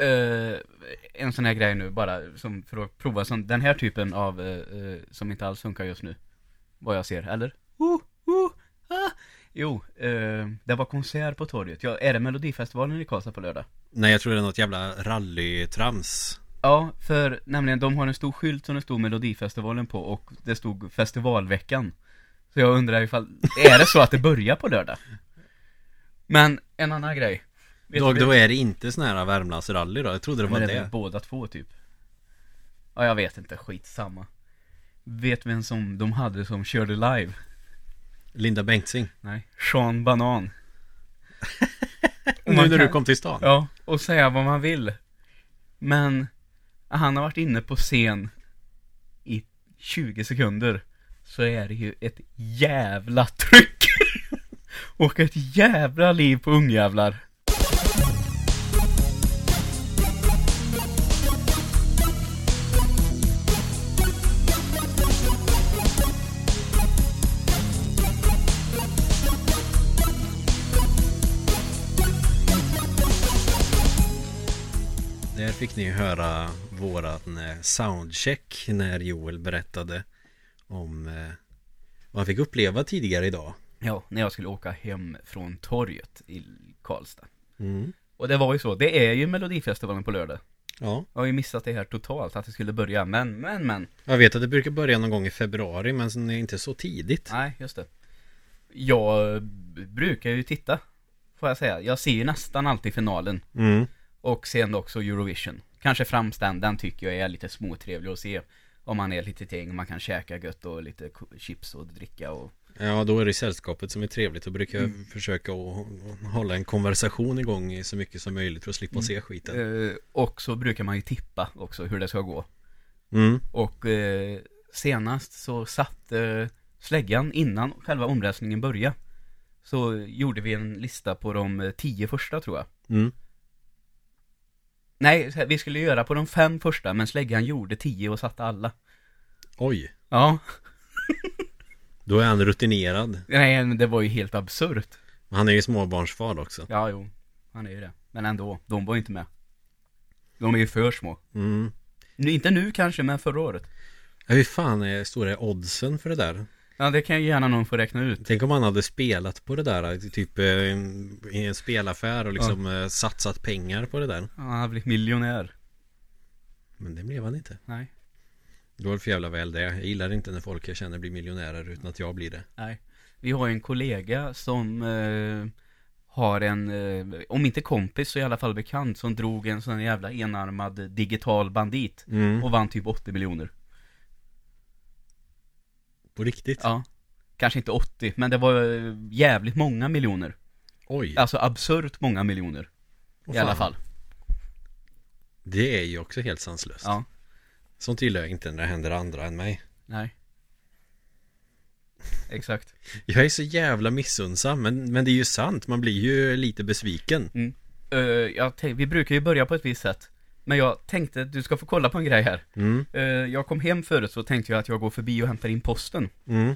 Eh, en sån här grej nu bara, som för att prova sån, den här typen av, eh, som inte alls funkar just nu. Vad jag ser, eller? Uh, uh, ah. Jo, det var konsert på torget. Ja, är det Melodifestivalen i Karlstad på lördag? Nej jag tror det är något jävla rallytrams Ja, för nämligen de har en stor skylt som det stod Melodifestivalen på och det stod festivalveckan. Så jag undrar ifall, är det så att det börjar på lördag? Men en annan grej. Vet Då, är det inte sån här Värmlandsrally då, jag trodde det var det, det. är båda två typ. Ja jag vet inte, skitsamma. Vet vem som de hade som körde live? Linda Bengtzing. Nej, Sean Banan. Nu när du kom till stan. Ja, och säga vad man vill. Men Han har varit inne på scen I 20 sekunder Så är det ju ett jävla tryck. Och ett jävla liv på ungjävlar fick ni höra våran eh, soundcheck när Joel berättade om eh, vad han fick uppleva tidigare idag. Ja, när jag skulle åka hem från torget i Karlstad Mm. Och det var ju så, det är ju Melodifestivalen på lördag Ja, Jag har ju missat det här totalt, att det skulle börja, men, men, men jag vet att det brukar börja någon gång i februari men sen är det inte så tidigt. Nej, just det Jag brukar ju titta Får jag säga, jag ser ju nästan alltid finalen Mm. Och sen också Eurovision Kanske den tycker jag är lite småtrevlig att se Om man är lite gäng, man kan käka gött och lite chips och dricka och Ja, då är det sällskapet som är trevligt. Då brukar Mm. försöka hålla en konversation igång så mycket som möjligt för att slippa se skiten. eh, Och så brukar man ju tippa också hur det ska gå Mm. Och eh, senast så satt eh, släggan innan själva omröstningen började Så gjorde vi en lista på de eh, tio första tror jag Mm. Nej, vi skulle göra på de fem första men släggan gjorde tio och satte alla. Oj, Ja, då är han rutinerad. nej men det var ju helt absurt. Han är ju småbarnsfar också. Ja, jo, han är ju det. Men ändå, de var ju inte med. De är ju för små. Mm. nu, Inte nu kanske, men förra året. Ja, hur fan är stora oddsen för det där? Ja, det kan ju gärna någon få räkna ut Tänk om han hade spelat på det där, typ eh, i en spelaffär och liksom eh, satsat pengar på det där. Ja, Han har blivit miljonär Men det blev han inte. Nej, Det var för jävla väl det. Jag gillar inte när folk jag känner blir miljonärer utan att jag blir det. nej Vi har ju en kollega som eh, har en, eh, om inte kompis så i alla fall bekant som drog en sån jävla enarmad digital bandit Mm. och vann typ 80 miljoner På riktigt? Ja Kanske inte 80, men det var eh, jävligt många miljoner Oj. Alltså absurt många miljoner Åh, I alla fall Det är ju också helt sanslöst. Ja, Sånt gillar jag inte när det händer andra än mig. nej Exakt Jag är så jävla missunnsam men, men det är ju sant. Man blir ju lite besviken. Jag tänk, Vi brukar ju börja på ett visst sätt Men jag tänkte du ska få kolla på en grej här Mm. Eh, Jag kom hem förut så tänkte jag att jag går förbi och hämtar in posten Mm.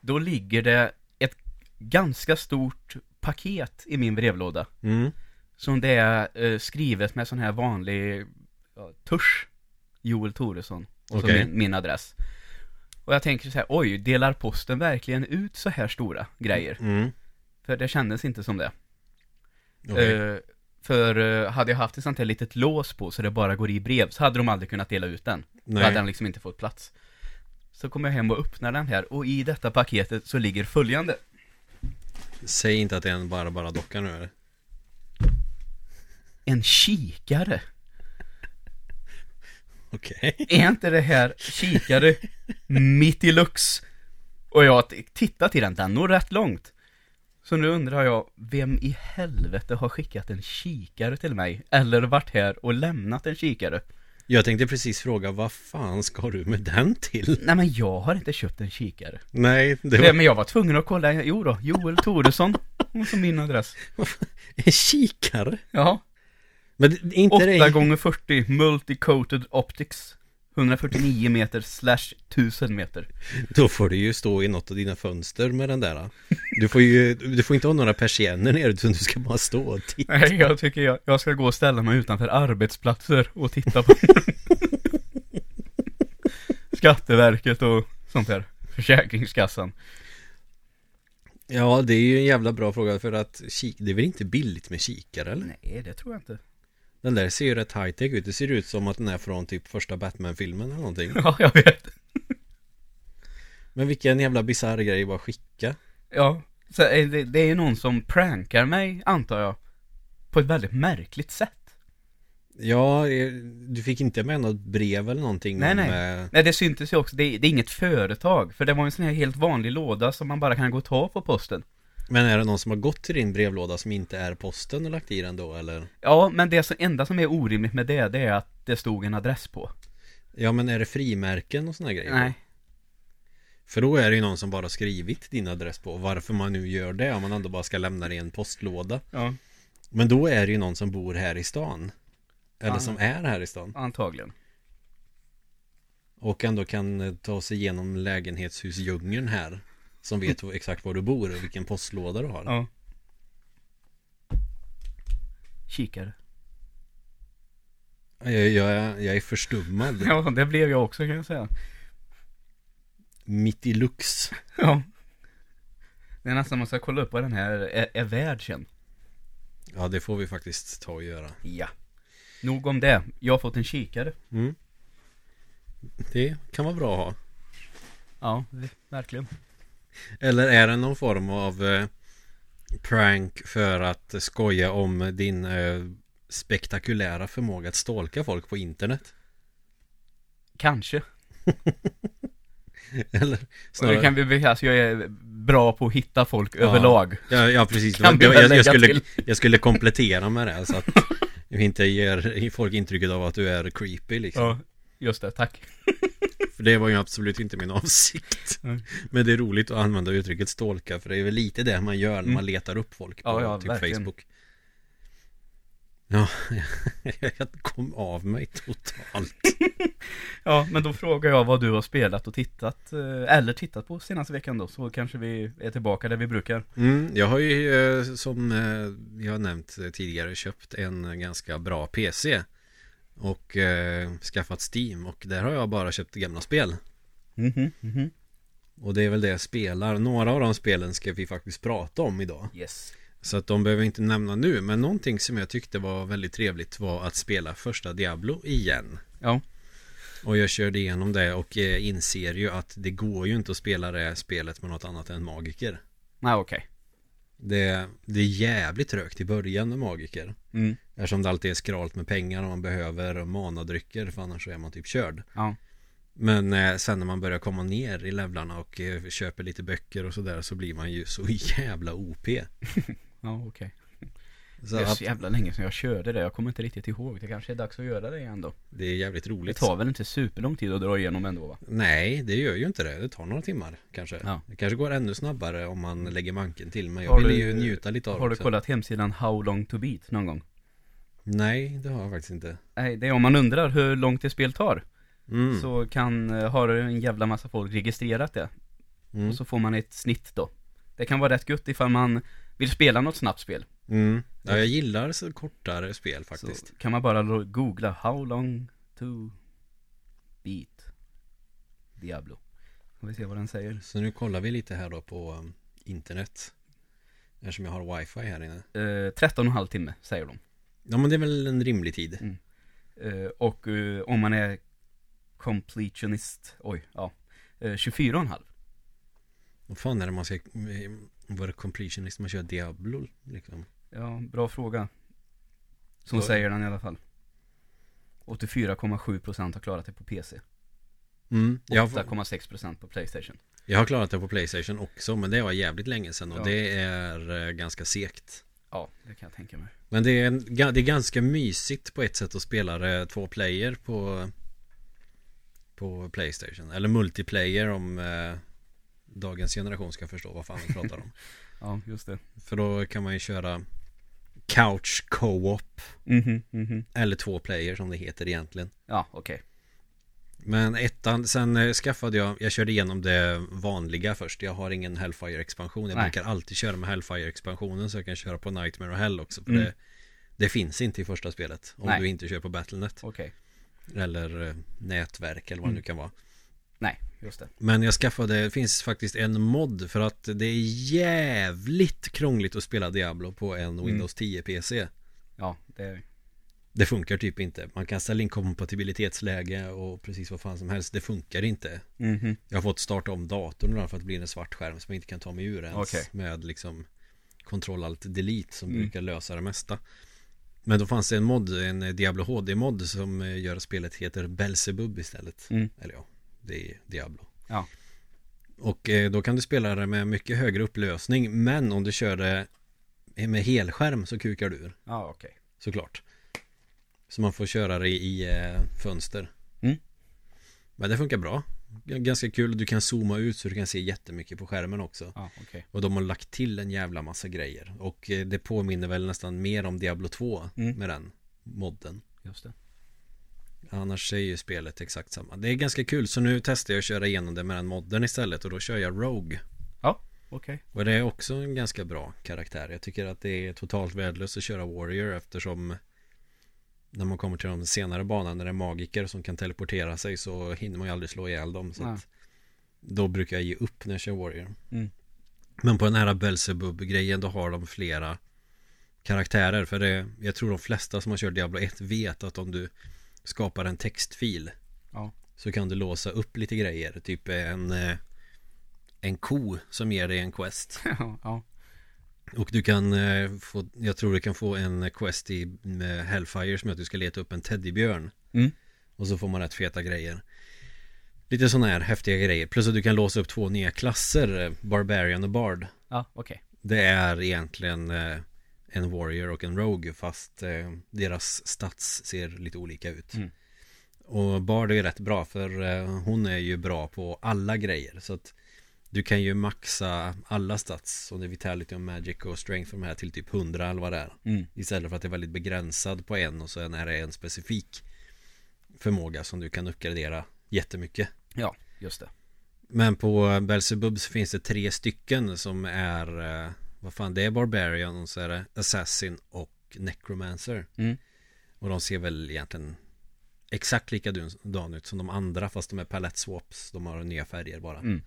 Då ligger det ett ganska stort paket i min brevlåda Mm. Som det är eh, skrivet med sån här vanlig ja, tusch Joel Toresson Och Okej. min, min adress Och jag tänker så här, oj, delar posten verkligen ut så här stora grejer? Mm. För det kändes inte som det Okej. Eh, För eh, hade jag haft ett sånt här litet lås på så det bara går i brev så hade de aldrig kunnat dela ut den Då Nej. hade den liksom inte fått plats Så kommer jag hem och öppnar den här och i detta paketet så ligger följande Säg inte att det är en bara bara docka nu eller? En kikare Okej. Är inte det här kikare mitt i lux? Och jag tittar till den, den når rätt långt Så nu undrar jag, vem i helvete har skickat en kikare till mig? Eller varit här och lämnat en kikare? Jag tänkte precis fråga vad fan ska du med den till? Nej men jag har inte köpt en kikare Nej, det Nej, var men jag var tvungen att kolla, jo då, Joel Toresson Och så min adress en kikare. Ja, Men inte 8 det... gånger 40 Multicoated Optics 149 meter slash 1000 meter. Då får du ju stå i något av dina fönster med den där Du får ju, du får inte ha några persienner nere utan du ska bara stå och titta Nej, jag tycker jag, jag ska gå och ställa mig utanför arbetsplatser och titta på Skatteverket och sånt där. Försäkringskassan. Ja, det är ju en jävla bra fråga för att kik, det är väl inte billigt med kikare eller? Nej, det tror jag inte. Den där ser ju rätt high-tech ut. Det ser ut som att den är från typ första Batman-filmen eller någonting. Ja, jag vet. Men vilken jävla bisarr grej bara skicka. Ja, så är det, det är någon som prankar mig, antar jag. På ett väldigt märkligt sätt. Ja, eh, du fick inte med något brev eller någonting Nej, nej. eh, Nej, det syntes ju också. Det, det är inget företag. För det var en sån här helt vanlig låda som man bara kan gå och ta på posten. Men är det någon som har gått till din brevlåda som inte är posten och lagt i den då eller? Ja, men det som, enda som är orimligt med det, det är att det stod en adress på. Ja men är det frimärken och såna grejer? Nej. För då är det ju någon som bara skrivit din adress på Varför man nu gör det om man ändå bara ska lämna det i en postlåda Ja, Men då är det ju någon som bor här i stan Eller Ja. som är här i stan antagligen. Och ändå kan eh, ta sig igenom lägenhetshusdjungeln här Som vet exakt var du bor och vilken postlåda du har Ja. Kikare. jag, jag, är- jag är förstummad Ja, det blev jag också kan jag säga. Mitt i lux Ja. Det är nästan man ska kolla upp vad den här är, är värd sen. Ja det får vi faktiskt ta och göra Ja. Nog om det. Jag har fått en kikare. mm. Det kan vara bra att ha Ja, verkligen. Eller är det någon form av eh, prank för att skoja om din eh, spektakulära förmåga att stalka folk på internet? Kanske. Eller Och det snarare... kan vi, alltså jag är bra på att hitta folk Ja. överlag. Ja, ja precis. Kan jag, jag, jag, skulle, jag skulle komplettera med det så att vi inte ger folk intrycket av att du är creepy liksom. Ja, just det. Tack. För det var ju absolut inte min avsikt. Mm. Men det är roligt att använda uttrycket stalka för det är väl lite det man gör när Mm. man letar upp folk på Ja, ja, typ verkligen. Facebook. Ja, jag kom av mig totalt. Ja, men då frågar jag vad du har spelat och tittat, eh, eller tittat på senaste veckan då, så kanske vi är tillbaka där vi brukar. Mm, jag har ju eh, som eh, jag har nämnt tidigare köpt en ganska bra PC och eh, skaffat Steam och där har jag bara köpt gamla spel. Mhm, mhm. Och det är väl det jag spelar. Några av de spelen ska vi faktiskt prata om idag. Yes. Så att de behöver inte nämna nu. Men någonting som jag tyckte var väldigt trevligt var att spela första Diablo igen. Ja. Och jag körde igenom det och eh, inser ju att det går ju inte att spela det spelet med något annat än magiker. Nej, okej. Det, det är jävligt trögt i början med magiker. Mm. Eftersom det alltid är skralt med pengar och man behöver manadrycker för annars så är man typ körd. Ja. Men eh, sen när man börjar komma ner i levlarna och eh, köper lite böcker och sådär så blir man ju så jävla OP. Ja, okej. Så Det är att så jävla länge sedan jag körde det, jag kommer inte riktigt ihåg. Det kanske är dags att göra det igen då. det är jävligt Det roligt. tar väl inte superlång tid att dra igenom ändå va? Nej, det gör ju inte det. Det tar några timmar kanske. Ja. Det kanske går ännu snabbare om man lägger manken till. Men jag Har vill du- ju njuta lite av Har det du också. kollat hemsidan How long to beat någon gång? Nej, det har jag faktiskt inte. Nej, det är om man undrar hur långt det spel tar. Mm. Så kan, eh, har en jävla massa folk registrerat det. Mm. Och så får man ett snitt då. Det kan vara rätt gött ifall man vill spela något snabbt spel. Mm. Ja, jag gillar så kortare spel faktiskt. Så kan man bara googla How long to beat Diablo. Får vi se vad den säger. Så nu kollar vi lite här då på um, internet. Eftersom jag har wifi här inne. Eh, 13,5 timme säger de. Ja men det är väl en rimlig tid. Eh, och eh, om man är completionist, oj, ja. Eh, 24,5. Vad fan är det man ska eh, vara completionist? Man kör Diablo liksom. Ja, bra fråga. Som Så- säger den i alla fall. 84,7% har klarat det på PC. Mm. Jag, har, 8,6% på Playstation. jag har klarat det på Playstation också men det var jävligt länge sedan och Ja. det är eh, ganska segt. Ja, det kan jag tänka mig. Men det är, det är ganska mysigt på ett sätt att spela det två player på På Playstation Eller multiplayer om eh, Dagens generation ska förstå vad fan vi pratar om Ja, just det. För då kan man ju köra Couch Co-op Mhm, mhm. Eller två player som det heter egentligen Ja, okej. Men ettan, sen eh, skaffade jag, jag körde igenom det vanliga först. Jag har ingen Hellfire-expansion. Jag Nej. brukar alltid köra med Hellfire-expansionen så jag kan köra på Nightmare och Hell också. För Mm. det, det finns inte i första spelet. Om Nej. du inte kör på Battlenet. Okej. Eller eh, nätverk eller vad det nu Mm. kan vara. Nej, just det. Men jag skaffade, det finns faktiskt en mod för att det är jävligt krångligt att spela Diablo på en Mm. Windows 10 PC. Ja, det... Det funkar typ inte. Man kan ställa in kompatibilitetsläge och precis vad fan som helst. Det funkar inte. Mhm. Jag har fått starta om datorn för att det blir en svart skärm som jag inte kan ta mig ur ens. Okej. Med liksom Ctrl Alt Delete som Mm. brukar lösa det mesta. Men då fanns det en mod, en Diablo HD-mod som eh, gör att spelet heter Belzebub istället. Mm. Eller ja, det är Diablo. Ja. Och eh, då kan du spela det med mycket högre upplösning. Men om du kör det med helskärm så kukar du ur. Ja, okej. Såklart. Så man får köra det i eh, fönster. Mm. Men det funkar bra. Ganska kul. Du kan zooma ut så du kan se jättemycket på skärmen också. Ja, okej. Och de har lagt till en jävla massa grejer. Och eh, det påminner väl nästan mer om Diablo 2 Mm. med den modden. Just det. Annars är ju spelet exakt samma. Det är ganska kul. Så nu testar jag att köra igenom det med den modden istället. Och då kör jag Rogue. Okej. Och det är också en ganska bra karaktär. Jag tycker att det är totalt värdelöst att köra Warrior eftersom när man kommer till de senare banorna när det är magiker som kan teleportera sig så hinner man ju aldrig slå ihjäl dem. Så att då brukar jag ge upp när jag kör Warrior. Mm. Men på den här Belzebub-grejen då har de flera karaktärer. För det, jag tror de flesta som har kört Diablo 1 vet att om du skapar en textfil Ja. så kan du låsa upp lite grejer. Typ en, eh, en ko som ger dig en quest. ja. ja. Och du kan eh, få, jag tror du kan få en quest i Hellfire som är att du ska leta upp en teddybjörn. Mm. Och så får man rätt feta grejer. Lite sådana här häftiga grejer. Plus att du kan låsa upp två nya klasser, eh, Barbarian och Bard. Ja, okej. Det är egentligen en Warrior och en Rogue fast eh, deras stats ser lite olika ut. Mm. Och Bard är rätt bra för eh, hon är ju bra på alla grejer. Så att du kan ju maxa alla stats som det är Vitality och Magic och Strength och de här till typ 100 eller vad det är. Mm. Istället för att det är väldigt begränsad på en och sen är det en specifik förmåga som du kan uppgradera jättemycket. Ja, just det. Men på Belzebub så finns det tre stycken som är eh, Vad fan det är Barbarian och så är det Assassin och Necromancer Mm. Och de ser väl egentligen Exakt likadan ut som de andra fast de är palette swaps De har nya färger bara Mm.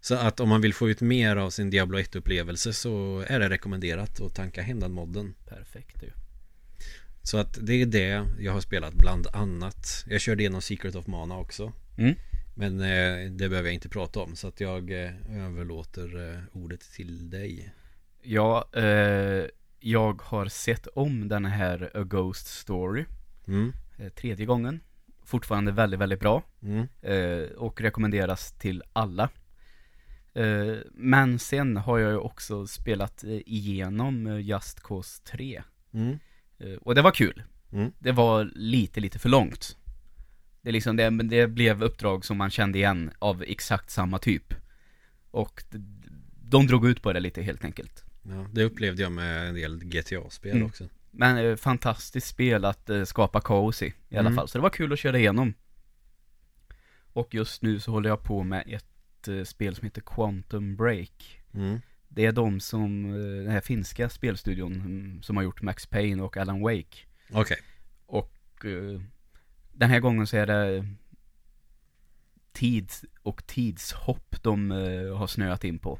Så att om man vill få ut mer av sin Diablo 1 upplevelse så är det rekommenderat att tanka hem den modden Perfekt ju. Så att det är det jag har spelat bland annat Jag körde igenom Secret of Mana också Mm. Men eh, det behöver jag inte prata om så att jag eh, överlåter eh, ordet till dig Ja, eh, jag har sett om den här A Ghost Story mm. eh, tredje gången. Fortfarande väldigt, väldigt bra. Mm. Eh, och rekommenderas till alla. Eh, men sen har jag ju också spelat eh, igenom Just Cause 3. Mm. Och det var kul. Mm. Det var lite, lite för långt. Det, liksom, det, det blev uppdrag som man kände igen av exakt samma typ. Och de drog ut på det lite helt enkelt. Ja, det upplevde jag med en del GTA-spel Mm. också Men eh, fantastiskt spel att eh, skapa kaos i, i alla Mm. fall. Så det var kul att köra igenom. Och just nu så håller jag på med ett eh, spel som heter Quantum Break. mm. Det är de som, eh, den här finska spelstudion mm, som har gjort Max Payne och Alan Wake. Okej Och eh, den här gången så är det tids och tidshopp de har snöat in på.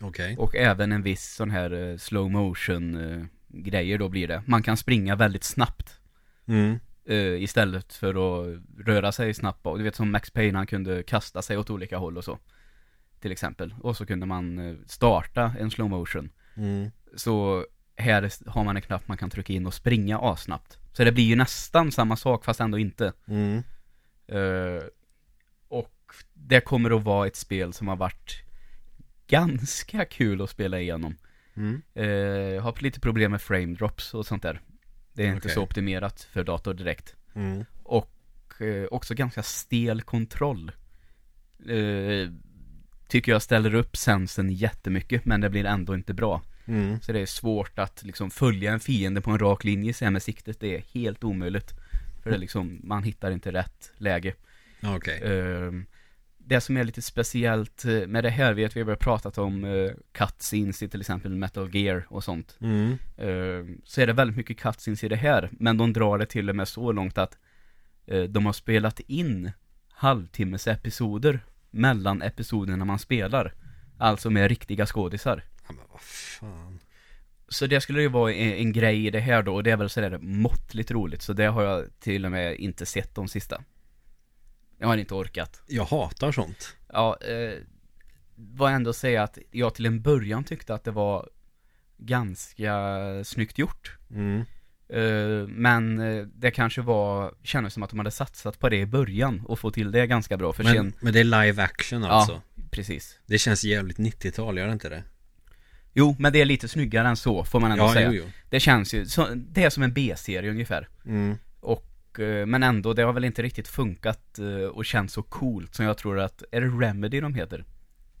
Okej Och även en viss sån här eh, slow motion eh, grejer då blir det. Man kan springa väldigt snabbt. mm. eh, istället för att röra sig snabbt. Och du vet som Max Payne, han kunde kasta sig åt olika håll och så. Till exempel. Och så kunde man starta en slow motion. Mm. Så här har man en knapp man kan trycka in och springa assnabbt. Så det blir ju nästan samma sak fast ändå inte. Mm. Eh, och det kommer att vara ett spel som har varit ganska kul att spela igenom. Mm. Eh, har lite problem med frame drops och sånt där. Det är inte Okej. så optimerat för dator direkt. Mm. Och eh, också ganska stel kontroll. Eh, tycker jag ställer upp sensen jättemycket, men det blir ändå inte bra. Mm. Så det är svårt att liksom följa en fiende på en rak linje här med siktet. Det är helt omöjligt. För det är liksom, man hittar inte rätt läge. Ehm, det som är lite speciellt eh, med det här, vet vi har pratat om uh, cutscenes i till exempel Metal Gear och sånt. Mm. Ehm, så är det väldigt mycket cutscenes i det här, men de drar det till och med så långt att eh, de har spelat in halvtimmes episoder mellan episoderna man spelar. Alltså med riktiga skådisar. Ja, men vad fan. Så det skulle ju vara en, en grej i det här då, och det är väl sådär måttligt roligt, så det har jag till och med inte sett de sista. Jag har inte orkat. Jag hatar sånt. Ja, eh, vad ändå säga att jag till en början tyckte att det var ganska snyggt gjort. Mm. Eh, men eh, det kanske var, kändes som att de hade satsat på det i början och få till det ganska bra, för Men, sen, men det är live action alltså. precis. Det känns jävligt 90-tal, gör det inte det? Jo, men det är lite snyggare än så, får man ändå Ja, säga. jo, jo. Det känns ju, så, det är som en B-serie ungefär. Mm. Och, men ändå, det har väl inte riktigt funkat eh, och känts så coolt som jag tror att, är det Remedy de heter?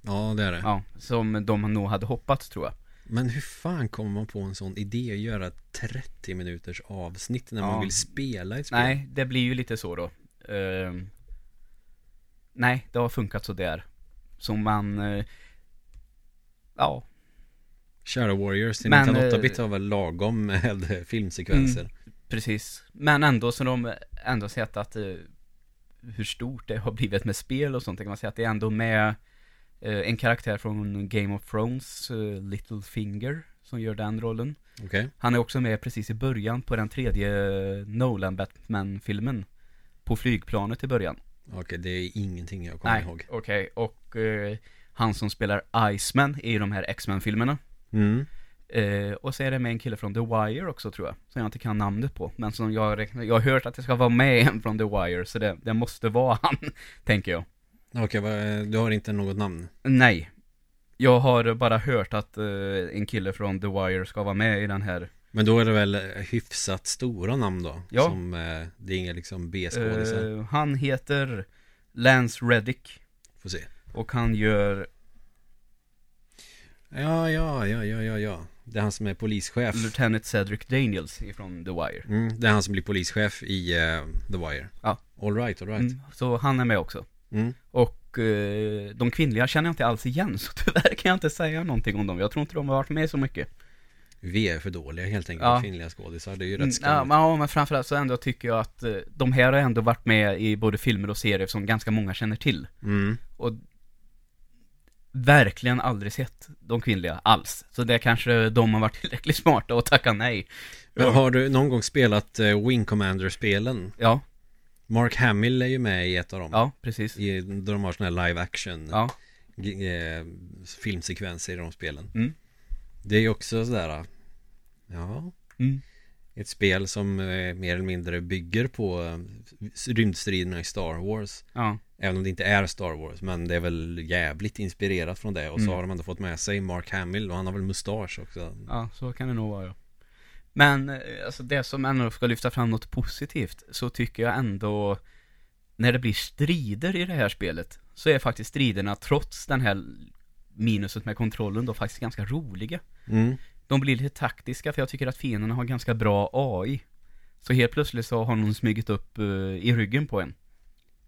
Ja, det är det. Ja, som de nog hade hoppats tror jag. Men hur fan kommer man på en sån idé att göra 30 minuters avsnitt när Ja. man vill spela ett spel? Nej, det blir ju lite så då. Ehm, nej, det har funkat så där. Så man, eh, ja, Shadow Warriors till Men, 98-bit eh, har väl lagom med filmsekvenser. Precis. Men ändå så de ändå sett att eh, hur stort det har blivit med spel och sånt. Kan man säga att det är ändå med eh, en karaktär från Game of Thrones, eh, Littlefinger, som gör den rollen. Okej. Han är också med precis i början på den tredje Nolan Batman-filmen. På flygplanet i början. Okej, det är ingenting jag kommer Nej, ihåg. okej. Och eh, han som spelar Iceman i de här X-Men-filmerna. Mm. Eh, och så är det med en kille från The Wire också tror jag. Som jag inte kan namnet på. Men som jag jag har hört att det ska vara med en från The Wire. Så det, det måste vara han, tänker jag. Okej, vad- du har inte något namn? Nej. Jag har bara hört att eh, en kille från The Wire ska vara med i den här. Men då är det väl hyfsat stora namn då? Ja. Som, eh, det är inga liksom B-skådisar. Eh, han heter Lance Reddick. Får se. Och han gör Ja, ja, ja, ja, ja, ja. Det är han som är polischef. Lieutenant Cedric Daniels ifrån The Wire. Mm, det är han som blir polischef i eh, The Wire. Ja. All right, all right. Mm, så han är med också. Mm. Och eh, de kvinnliga känner jag inte alls igen, så tyvärr kan jag inte säga någonting om dem. Jag tror inte de har varit med så mycket. Vi är för dåliga helt enkelt, Ja. kvinnliga skådisar. Det är ju Mm, rätt ja, skamligt. men, ja, men framförallt så ändå tycker jag att eh, de här har ändå varit med i både filmer och serier som ganska många känner till. Mm. Och verkligen aldrig sett de kvinnliga alls. Så det kanske de har varit tillräckligt smarta och tacka nej. Men har du någon gång spelat eh, Wing Commander-spelen? Ja, Mark Hamill är ju med i ett av dem. ja, precis. I, där de har sådana här live action Ja, eh, filmsekvenser i de spelen. Mm. Det är ju också sådär, ja, mm. ett spel som eh, mer eller mindre bygger på eh, rymdstriderna i Star Wars. ja, Även om det inte är Star Wars, men det är väl jävligt inspirerat från det. Och så Mm. har de ändå fått med sig Mark Hamill och han har väl mustasch också. ja, så kan det nog vara ja. Men, eh, alltså det som ändå ska lyfta fram något positivt, så tycker jag ändå när det blir strider i det här spelet, så är faktiskt striderna trots den här minuset med kontrollen då faktiskt ganska roliga. Mm. De blir lite taktiska för jag tycker att fienderna har ganska bra AI. Så helt plötsligt så har någon smugit upp eh, i ryggen på en.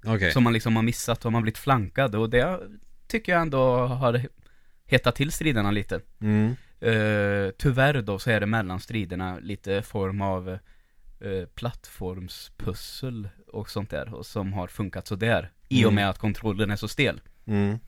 Okej. Som man liksom har missat och man har blivit flankad och det tycker jag ändå har hettat till striderna lite. Mm. Eh, tyvärr då så är det mellan striderna lite form av eh, plattformspussel och sånt där och som har funkat så där I och Mm. med att kontrollen är så stel. Mm.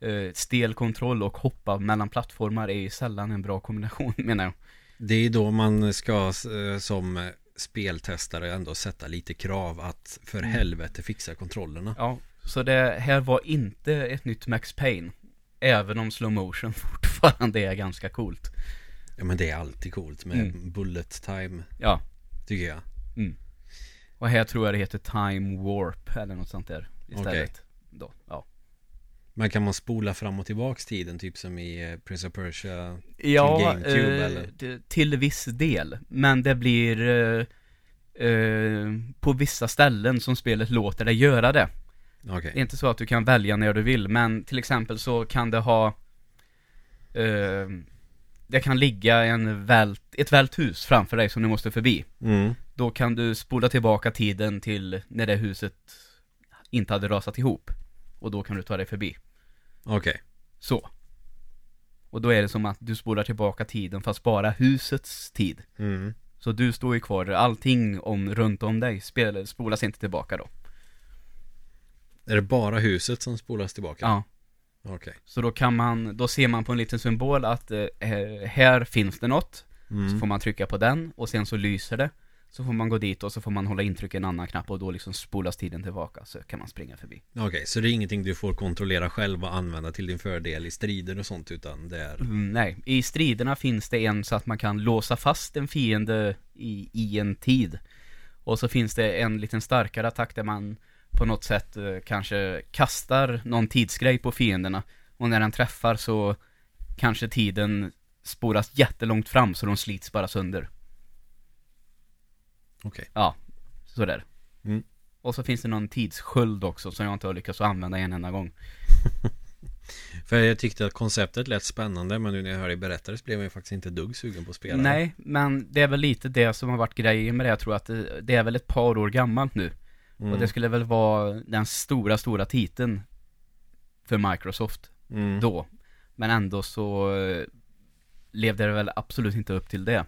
Eh, stel kontroll och hoppa mellan plattformar är ju sällan en bra kombination menar jag. Det är då man ska som speltestare ändå sätta lite krav att för Mm. helvete fixa kontrollerna. Ja, så det här var inte ett nytt Max Payne. Även om slow motion fortfarande är ganska coolt. Ja men det är alltid coolt med Mm. bullet time Ja, tycker jag. och här tror jag det heter Time Warp eller något sånt där istället. Då, ja. Men kan man spola fram och tillbaks tiden typ som i eh, Prince of Persia? Ja, GameCube, eh, eller? till viss del. Men det blir eh, eh, på vissa ställen som spelet låter dig göra det. Okej. Det är inte så att du kan välja när du vill, men till exempel så kan det ha eh, Det kan ligga en vält, ett vält hus framför dig som du måste förbi. Mm. Då kan du spola tillbaka tiden till när det huset inte hade rasat ihop. Och då kan du ta dig förbi. Okej. Så. Och då är det som att du spolar tillbaka tiden fast bara husets tid. Mm. Så du står ju kvar, allting om, runt om dig spel, spolas inte tillbaka då. Är det bara huset som spolas tillbaka? Ja. Okej. Så då kan man, då ser man på en liten symbol att eh, här finns det något. Så Mm. får man trycka på den och sen så lyser det. Så får man gå dit och så får man hålla intryck i en annan knapp och då liksom spolas tiden tillbaka så kan man springa förbi. Okej, så det är ingenting du får kontrollera själv och använda till din fördel i strider och sånt utan det är Mm, nej, i striderna finns det en så att man kan låsa fast en fiende i, i en tid. Och så finns det en liten starkare attack där man på något sätt eh, kanske kastar någon tidsgrej på fienderna. Och när den träffar så kanske tiden spolas jättelångt fram så de slits bara sönder. Okej. Ja, sådär. Mm. Och så finns det någon tidssköld också som jag inte har lyckats använda en enda gång. För jag tyckte att konceptet lät spännande men nu när jag hör dig berätta det så blev jag ju faktiskt inte dugg sugen på att spela Nej, men det är väl lite det som har varit grejen med det. Jag tror att det, det är väl ett par år gammalt nu. mm. Och det skulle väl vara den stora, stora titeln för Microsoft mm. då. Men ändå så eh, levde det väl absolut inte upp till det.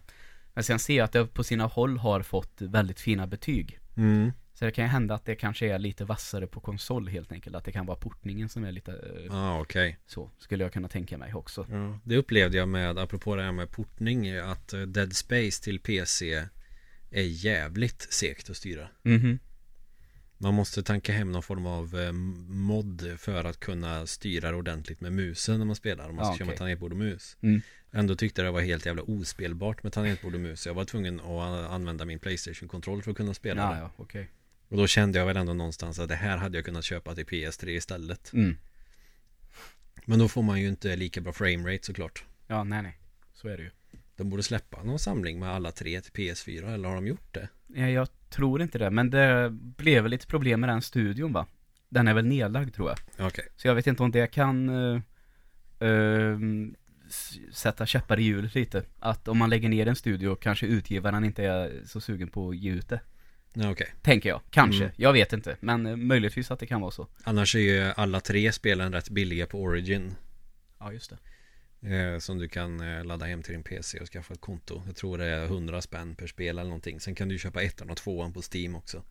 Men sen ser jag att det på sina håll har fått väldigt fina betyg. Mm. Så det kan ju hända att det kanske är lite vassare på konsol helt enkelt. Att det kan vara portningen som är lite eh, Ja, ah, okej så. Skulle jag kunna tänka mig också. ja. Det upplevde jag med, apropå det här med portning Att eh, Dead Space till PC Är jävligt segt att styra Mhm. Man måste tanka hem någon form av eh, mod för att kunna styra det ordentligt med musen när man spelar Om man ska Ja, köra med tangentbord och mus Mm. Ändå tyckte jag det var helt jävla ospelbart med tangentbord och mus Jag var tvungen att använda min Playstation-kontroll för att kunna spela Ja, det ja, okej. Och då kände jag väl ändå någonstans att det här hade jag kunnat köpa till PS3 istället Mm. Men då får man ju inte lika bra framerate såklart Ja, nej, nej. Så är det ju. De borde släppa någon samling med alla tre till PS4 eller har de gjort det? Ja, jag tror inte det, men det blev väl lite problem med den studion va? Den är väl nedlagd tror jag. Okej Så jag vet inte om det kan ehm, s- sätta käppar i hjulet lite. Att om man lägger ner en studio kanske utgivaren inte är så sugen på att ge ut det. Ja, okej Tänker jag. Kanske. Mm. Jag vet inte. Men eh, möjligtvis att det kan vara så. Annars är ju alla tre spelen rätt billiga på Origin Ja, just det. eh, Som du kan eh, ladda hem till din PC och skaffa ett konto Jag tror det är 100 spänn per spel eller någonting Sen kan du köpa ettan och tvåan på Steam också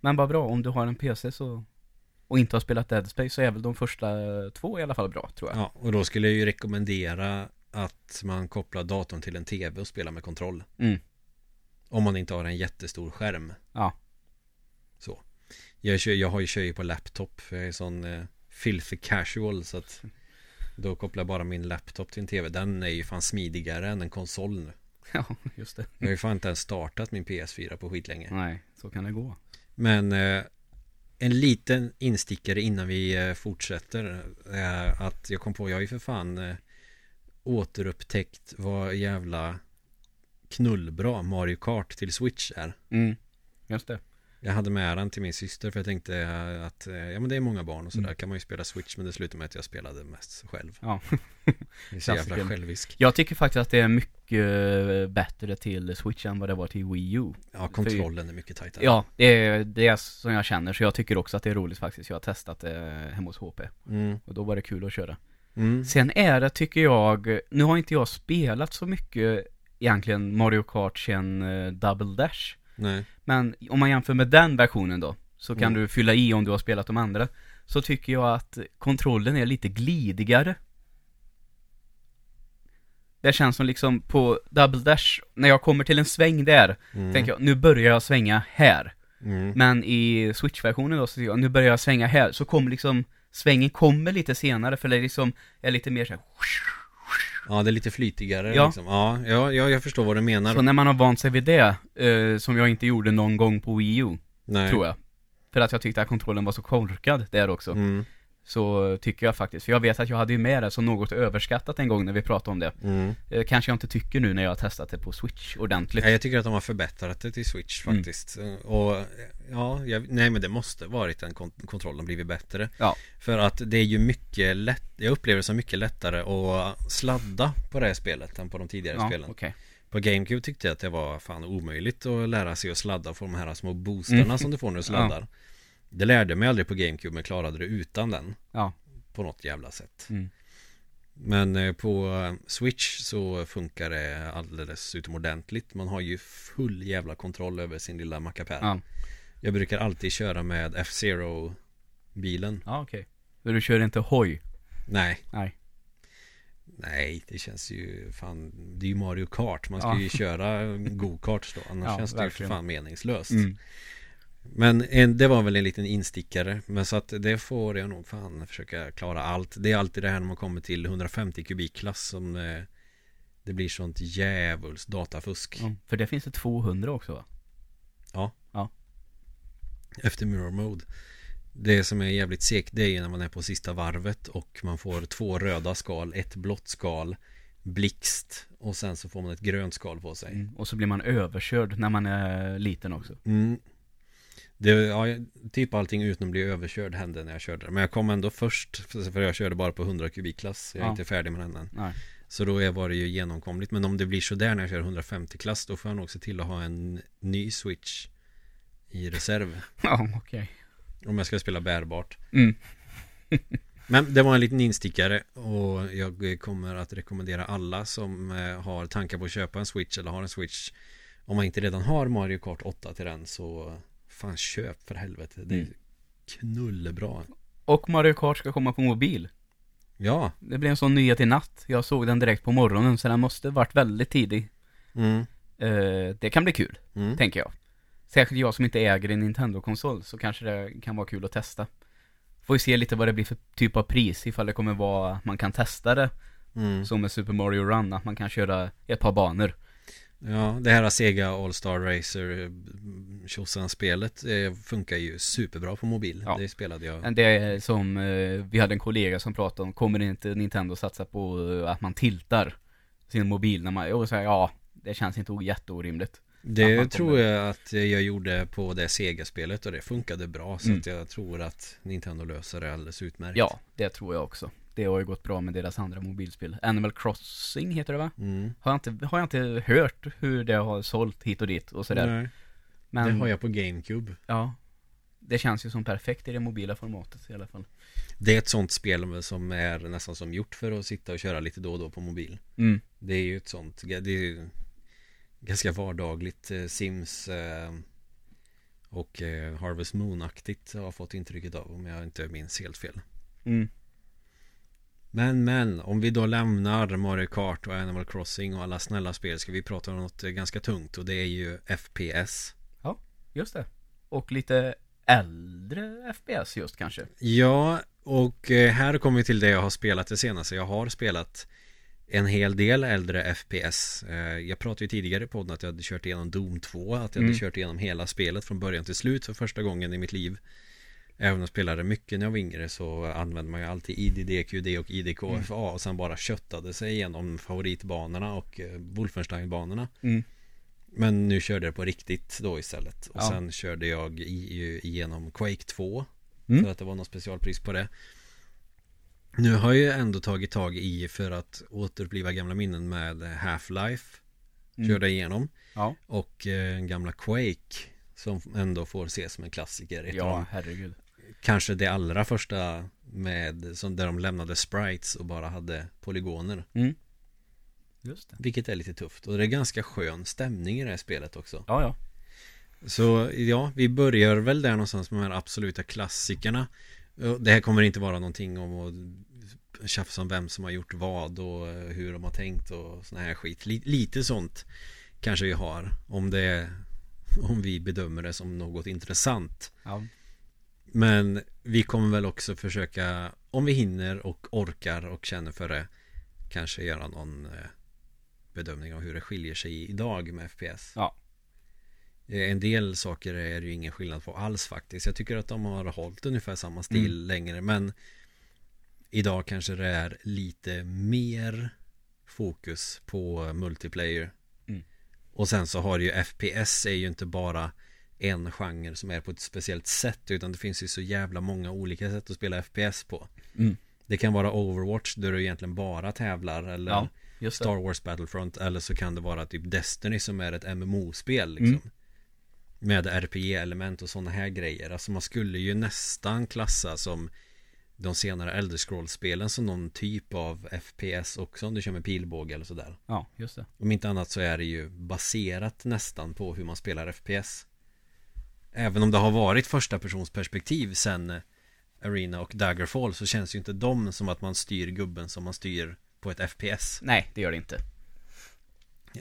Men vad bra, om du har en PC så och inte har spelat Dead Space så är väl de första två i alla fall bra tror jag. Ja, och då skulle jag ju rekommendera att man kopplar datorn till en TV och spelar med kontroll Mm. Om man inte har en jättestor skärm Ja. Så Jag, kör, jag har ju kör ju på laptop för jag är sån eh, filthy casual så att Då kopplar jag bara min laptop till en TV Den är ju fan smidigare än en konsol nu Ja, just det. Jag har ju fan inte ens startat min PS4 på skitlänge Nej, så kan det gå. Men eh, en liten instickare innan vi eh, fortsätter är att jag kom på, jag har ju för fan eh, återupptäckt vad jävla knullbra Mario Kart till Switch är. Mm, just det. Jag hade med den till min syster för jag tänkte eh, att eh, ja men det är många barn och sådär Mm. kan man ju spela Switch men det slutade med att jag spelade mest själv. Ja. Det är så jävla självisk. Jag tycker faktiskt att det är mycket bättre till Switch än vad det var till Wii U. Ja, kontrollen är mycket tajtare. Ja, det är det som jag känner, så jag tycker också att det är roligt faktiskt. Jag har testat det hemma hos HP. Mm. Och då var det kul att köra. Mm. Sen är det, tycker jag, nu har inte jag spelat så mycket egentligen Mario Kart sen eh, Double Dash. Nej. Men om man jämför med den versionen då, så kan Mm. du fylla i om du har spelat de andra. Så tycker jag att kontrollen är lite glidigare. Det känns som liksom på Double Dash, när jag kommer till en sväng där, Mm. tänker jag, nu börjar jag svänga här. Mm. Men i Switch-versionen då, så ser jag, nu börjar jag svänga här, så kommer liksom, svängen kommer lite senare, för det är liksom, är lite mer såhär, Ja, det är lite flytigare Ja. liksom. Ja, ja, ja, jag förstår vad du menar. så när man har vant sig vid det, eh, som jag inte gjorde någon gång på Wii U, Nej. tror jag. För att jag tyckte att kontrollen var så korkad där också. Mm. Så tycker jag faktiskt, för jag vet att jag hade ju med det som något överskattat en gång när vi pratade om det. Mm. Eh, kanske jag inte tycker nu när jag har testat det på Switch ordentligt. Ja, jag tycker att de har förbättrat det till Switch Mm. faktiskt. Och ja, jag, nej men det måste varit den kont- kontrollen blivit bättre. Ja. För att det är ju mycket lätt, jag upplever det som mycket lättare att sladda på det här spelet än på de tidigare Ja, spelen. okej. På GameCube tyckte jag att det var fan omöjligt att lära sig att sladda få de här små boosterna Mm. som du får när du sladdar. Det lärde mig aldrig på GameCube men klarade det utan den Ja. På något jävla sätt Mm. Men eh, på Switch så funkar det alldeles utomordentligt Man har ju full jävla kontroll över sin lilla mackapär Ja, Jag brukar alltid köra med F-Zero bilen ja okej. Men du kör inte hoj? Nej Nej. Nej, det känns ju fan Det är ju Mario Kart Man ska Ja. ju köra go-karts då Annars Ja, känns det ju för verkligen. fan meningslöst Mm. Men en, det var väl en liten instickare Men så att det får jag nog fan försöka klara allt Det är alltid det här när man kommer till 150 kubikklass som eh, Det blir sånt djävuls datafusk Ja, för det finns det 200 också va? Efter mirror mode Det som är jävligt segt det är ju när man är på sista varvet och man får två röda skal, ett blått skal Blixt och sen så får man ett grönt skal på sig Mm. Och så blir man överkörd när man är liten också. Mm. Det, ja, typ allting utom att bli överkörd hände när jag körde Men jag kom ändå först För jag körde bara på 100 kubikklass Jag är Ja. inte färdig med den än Nej. Så då var det ju genomkomligt Men om det blir så där när jag kör 150 klass Då får jag nog se till att ha en ny switch I reserv Ja, okej. Om jag ska spela bärbart Mm. Men det var en liten instickare Och jag kommer att rekommendera alla som eh, har tankar på att köpa en switch Eller har en switch Om man inte redan har Mario Kart 8 till den så Fan köp för helvete Det är Mm. knullebra Och Mario Kart ska komma på mobil. Ja Det blev en sån nyhet i natt. Jag såg den direkt på morgonen så den måste varit väldigt tidig. mm. Eh, det kan bli kul, Mm. tänker jag. Särskilt jag som inte äger en Nintendo-konsol så kanske det kan vara kul att testa. Får ju se lite vad det blir för typ av pris ifall det kommer vara, man kan testa det Mm. som med Super Mario Run, att man kan köra ett par banor. Ja, det här Sega All-Star Racer tjosan spelet eh, funkar ju superbra på mobil. Ja. Det spelade jag. Det är som, eh, vi hade en kollega som pratade om, kommer inte Nintendo satsa på eh, att man tiltar sin mobil när man, och så här, ja, det känns inte jätteorimligt. Det tror jag att jag gjorde på det Sega-spelet och det funkade bra. Så Mm. att jag tror att Nintendo löser det alldeles utmärkt. Ja, det tror jag också. Det har ju gått bra med deras andra mobilspel. Animal Crossing heter det va? Mm. Har jag inte, har jag inte hört hur det har sålt hit och dit och sådär. Nej, Men, Det har jag på GameCube. ja. Det känns ju som perfekt i det mobila formatet i alla fall. Det är ett sånt spel som är nästan som gjort för att sitta och köra lite då och då på mobil. Mm. Det är ju ett sånt, det är ju ganska vardagligt eh, Sims eh, och eh, Harvest Moon-aktigt har jag fått intrycket av om jag inte minns helt fel. Mm. Men men, om vi då lämnar Mario Kart och Animal Crossing och alla snälla spel ska vi prata om något eh, ganska tungt och det är ju FPS. Just det. Och lite äldre FPS just kanske. Ja, och eh, här kommer vi till det jag har spelat det senaste. Jag har spelat en hel del äldre FPS. Eh, Jag pratade ju tidigare på podden att jag hade kört igenom Doom 2, att jag hade Mm. kört igenom hela spelet från början till slut för första gången i mitt liv. Även om jag spelade mycket när jag var yngre så använde man ju alltid IDDQD och IDKFA och sen bara köttade sig igenom favoritbanorna och eh, Wolfenstein-banorna. Mm. Men nu körde jag på riktigt då istället. Och Ja. sen körde jag igenom Quake 2. Mm. För att det var någon specialpris på det. Nu har jag ändå tagit tag i för att återuppliva gamla minnen med Half-Life. Mm. Körde igenom. Ja. Och eh, gamla Quake. Som ändå får ses som en klassiker. Ja, herregud. Kanske det allra första med, som där de lämnade sprites och bara hade polygoner. Mm. Just det. Vilket är lite tufft. Och det är ganska skön stämning i det här spelet också. Ja, ja. Så ja, vi börjar väl där någonstans med de här absoluta klassikerna. Det här kommer inte vara någonting om att tjafsa om vem som har gjort vad och hur de har tänkt och sån här skit. Li- Lite sånt kanske vi har om det om vi bedömer det som något intressant. Ja. Men vi kommer väl också försöka om vi hinner och orkar och känner för det kanske göra någon eh, bedömning av hur det skiljer sig idag med FPS. Ja. Eh, En del saker är det ju ingen skillnad på alls faktiskt. Jag tycker att de har hållit ungefär samma stil Mm. längre. Men idag kanske det är lite mer fokus på multiplayer. Mm. Och sen så har ju FPS är ju inte bara en genre som är på ett speciellt sätt. Utan det finns ju så jävla många olika sätt att spela FPS på. Mm. Det kan vara Overwatch där du egentligen bara tävlar. Eller Ja. Star Wars Battlefront eller så kan det vara typ Destiny som är ett MMO-spel liksom. Mm. Med RPG-element och sådana här grejer Alltså man skulle ju nästan klassa som De senare Elder Scrolls-spelen som någon typ av FPS också om du kör med pilbåge eller sådär Ja, just det. Om inte annat så är det ju baserat nästan på hur man spelar FPS Även om det har varit första persons perspektiv sen eh, Arena och Daggerfall så känns ju inte de som att man styr gubben som man styr på ett FPS Nej, det gör det inte.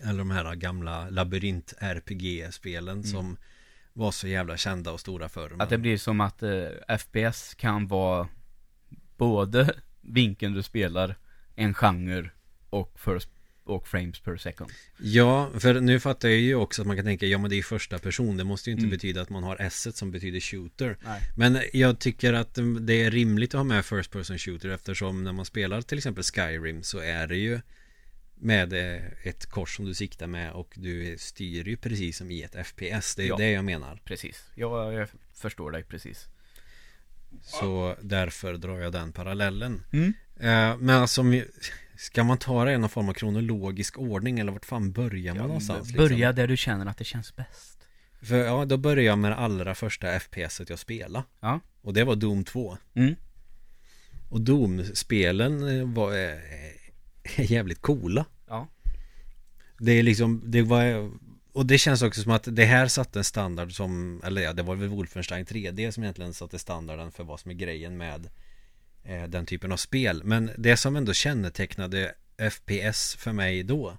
Eller de här gamla labyrint RPG-spelen som var så jävla kända och stora förr men... Att det blir som att eh, FPS kan vara både vinkeln du spelar, en genre och first och frames per second. Ja, för nu fattar jag ju också att man kan tänka Ja men det är första person Det måste ju inte Mm. betyda att man har S som betyder shooter Nej. Men jag tycker att det är rimligt att ha med first person shooter Eftersom när man spelar till exempel Skyrim Så är det ju Med eh, ett kors som du siktar med Och du styr ju precis som i ett FPS Det är Ja. det jag menar Precis. Jag, jag förstår dig precis. Så därför drar jag den parallellen Mm. Eh, Men alltså Ska man ta det i någon form av kronologisk ordning Eller vart fan börjar man någonstans? liksom? Börja där du känner att det känns bäst. För ja, då började jag med det allra första FPSet jag spelade Ja. Och det var Doom 2 Mm. Och Doom-spelen eh, var eh, jävligt coola Ja. Det är liksom, det var Och det känns också som att det här satte en standard som Eller ja, det var väl Wolfenstein 3D som egentligen satte standarden för vad som är grejen med Den typen av spel Men det som ändå kännetecknade FPS för mig då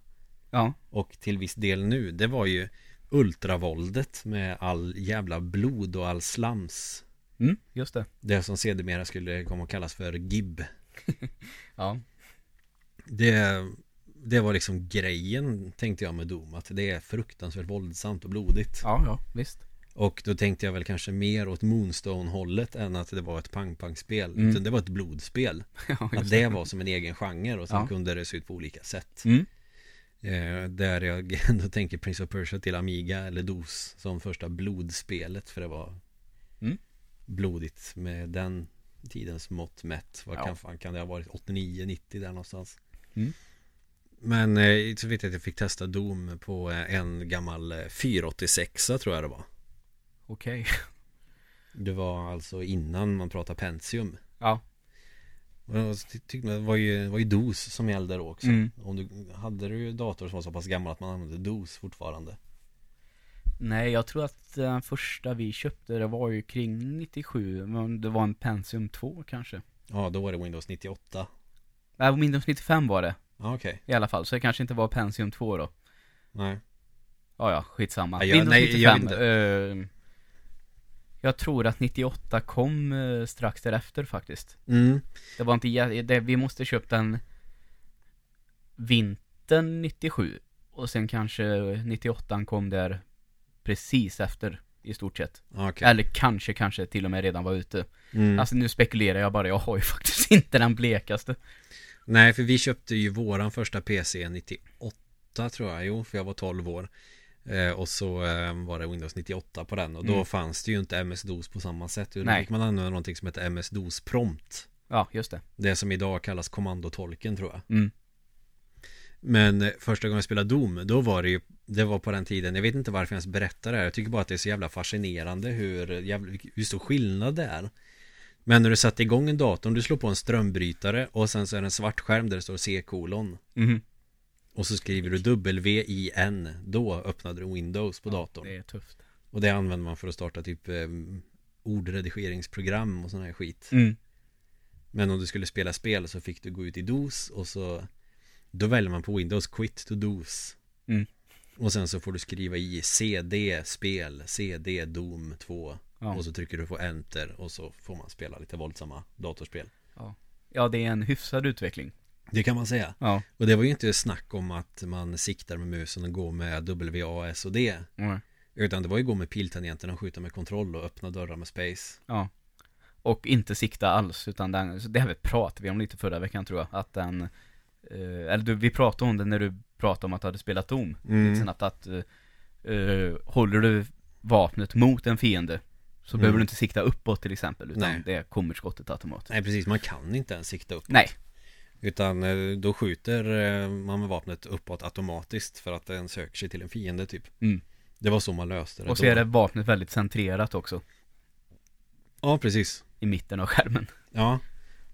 Ja. och till viss del nu Det var ju ultravåldet med all jävla blod och all slams Mm, just det. Det som sedermera skulle komma att kallas för GIB Ja. Det, det var liksom grejen tänkte jag med Doom Att det är fruktansvärt våldsamt och blodigt Ja, ja, visst. Och då tänkte jag väl kanske mer åt Moonstone-hållet Än att det var ett pang-pang-spel Mm. Utan det var ett blodspel ja, Att det var som en egen genre och sen Ja. kunde det se ut på olika sätt Mm. Eh, där jag ändå tänker Prince of Persia till Amiga eller DOS som första blodspelet för det var Mm. blodigt med den tidens mått mätt. Vad Ja. kan, fan kan det ha varit? 89, 90 där någonstans. Mm. Men eh, så vet jag att jag fick testa Dom på eh, en gammal eh, 486 tror jag det var. Okej. Det var alltså innan man pratade Pentium. Ja. Man, det var ju, var ju DOS som gällde då också. Mm. Om du, hade du dator som var så pass gammal att man använde DOS fortfarande? Nej, jag tror att den första vi köpte, det var ju kring 97, men det var en Pentium 2 kanske. Ja, då var det Windows 98. Nej, Windows 95 var det Ja, okej. i alla fall, så det kanske inte var Pentium 2 då. Nej. Ja, ja, skitsamma. Ja, jag- Windows nej, jag 95. vet eh, jag tror att 98 kom eh, strax därefter faktiskt. Mm. Det var inte, det, vi måste köpt den vintern 97. Och sen kanske 98 kom där precis efter i stort sett. Okej. Eller kanske, kanske till och med redan var ute. Mm. Alltså nu spekulerar jag bara, jag har ju faktiskt inte den blekaste. Nej, för vi köpte ju våran första PC 98 tror jag. Jo, för jag var 12 år. Eh, och så eh, var det Windows 98 på den. Och då Mm. fanns det ju inte MS-DOS på samma sätt. Då Nej. fick man använda någonting som heter MS-DOS prompt. Ja, just det. Det som idag kallas kommandotolken tror jag. Mm. Men eh, första gången jag spelade Doom, då var det ju Det var på den tiden, jag vet inte varför jag ens berättar det här Jag tycker bara att det är så jävla fascinerande hur, jävla, hur stor skillnad det är Men när du satte igång en dator, du slår på en strömbrytare Och sen så är det en svart skärm där det står C-kolon Mhm. Och så skriver du W-I-N Då öppnade du Windows på datorn Det är tufft. Och det använder man för att starta typ eh, Ordredigeringsprogram och sån här skit Mm. Men om du skulle spela spel så fick du gå ut i DOS och så Då väljer man på Windows Quit to DOS Mm. Och sen så får du skriva i CD spel CD Doom 2 Ja. Och så trycker du på enter och så får man spela lite våldsamma datorspel ja, det är en hyfsad utveckling. Det kan man säga Ja. Och det var ju inte snack om att man siktar med musen och går med WAS och D Mm. Utan det var ju gå med piltangenterna och skjuta med kontroll och öppna dörrar med space Ja. Och inte sikta alls, utan den, det här pratade vi om lite förra veckan tror jag, att den eh, Eller du, vi pratade om det när du pratade om att du hade spelat Dom Mm. Lite snabbt att eh, eh, Håller du vapnet mot en fiende Så Mm. behöver du inte sikta uppåt till exempel, utan Nej. det kommer skottet automatiskt Nej precis, man kan inte ens sikta upp Nej, Utan eh, då skjuter eh, man med vapnet uppåt automatiskt för att den söker sig till en fiende typ Mm. Det var så man löste det Och så då. är det vapnet väldigt centrerat också. Ja, precis I mitten av skärmen. Ja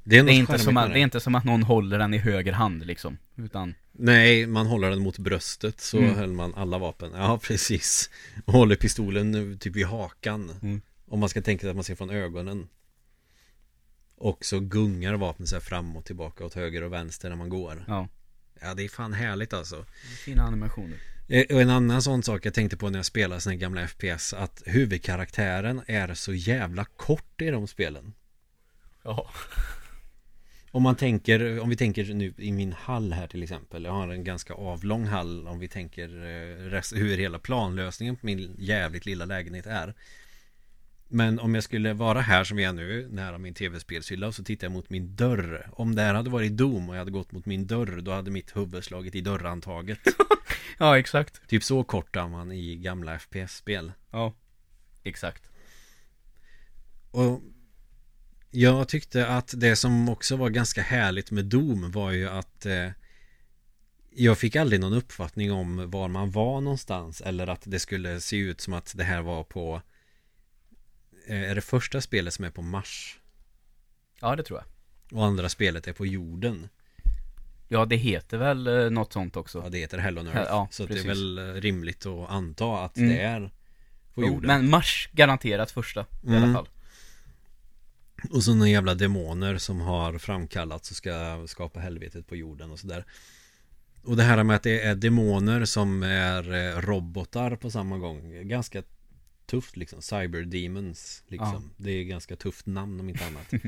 Det är, Det är, inte som att, det är inte som att någon håller den i höger hand liksom. Utan, Nej, man håller den mot bröstet så Mm. höll man alla vapen Ja, precis Och håller pistolen typ vid hakan Mm. Om man ska tänka sig att man ser från ögonen Och så gungar vapnet så här fram och tillbaka åt höger och vänster när man går ja. Ja, det är fan härligt alltså Fina animationer. Eh, Och en annan sån sak jag tänkte på när jag spelade såna gamla FPS Att huvudkaraktären är så jävla kort i de spelen Ja. Om man tänker, om vi tänker nu i min hall här till exempel Jag har en ganska avlång hall om vi tänker eh, hur hela planlösningen på min jävligt lilla lägenhet är Men om jag skulle vara här som jag är nu, nära min tv-spelshylla och så tittar jag mot min dörr Om det här hade varit Doom och jag hade gått mot min dörr Då hade mitt huvud slagit i dörrhandtaget Ja, exakt. Typ så kort är man i gamla FPS-spel Ja. Exakt. Och jag tyckte att det som också var ganska härligt med Doom var ju att eh, jag fick aldrig någon uppfattning om var man var någonstans eller att det skulle se ut som att det här var på är det första spelet som är på Mars Ja, det tror jag. och andra spelet är på jorden Ja, det heter väl eh, något sånt också. ja det heter Hell on Earth Ja, så det är väl eh, rimligt att anta att Mm. det är på Jo, jorden men Mars garanterat första i Mm. alla fall. Och så några jävla demoner som har framkallats och ska skapa helvetet på jorden och sådär Och det här med att det är demoner som är eh, robotar på samma gång Ganska tufft liksom. Cyber Demons liksom. Det är ganska tufft namn om inte annat.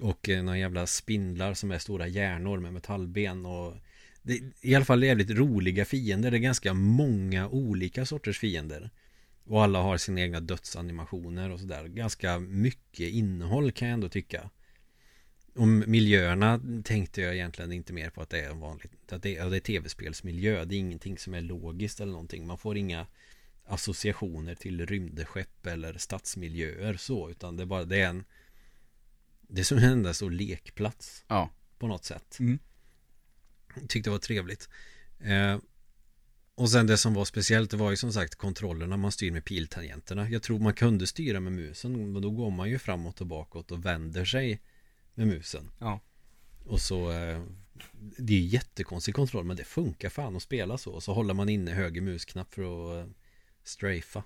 Och eh, några jävla spindlar som är stora hjärnor med metallben och det är i alla fall jävligt roliga fiender. Det är ganska många olika sorters fiender. Och alla har sina egna dödsanimationer och sådär. Ganska mycket innehåll kan jag ändå tycka. Om miljöerna tänkte jag egentligen inte mer på att det är vanligt. Att det är, ja, det är tv-spelsmiljö. Det är ingenting som är logiskt eller någonting. Man får inga associationer till rymdskepp eller stadsmiljöer så Utan det är bara, det är en Det är som en enda stor lekplats Ja. På något sätt Mm. Tyckte det var trevligt eh, Och sen det som var speciellt Det var ju som sagt kontrollerna Man styr med piltangenterna Jag tror man kunde styra med musen Men då går man ju framåt och bakåt Och vänder sig med musen Ja. Och så eh, Det är jättekonstig kontroll Men det funkar fan att spela så Och så håller man inne höger musknapp för att Strafa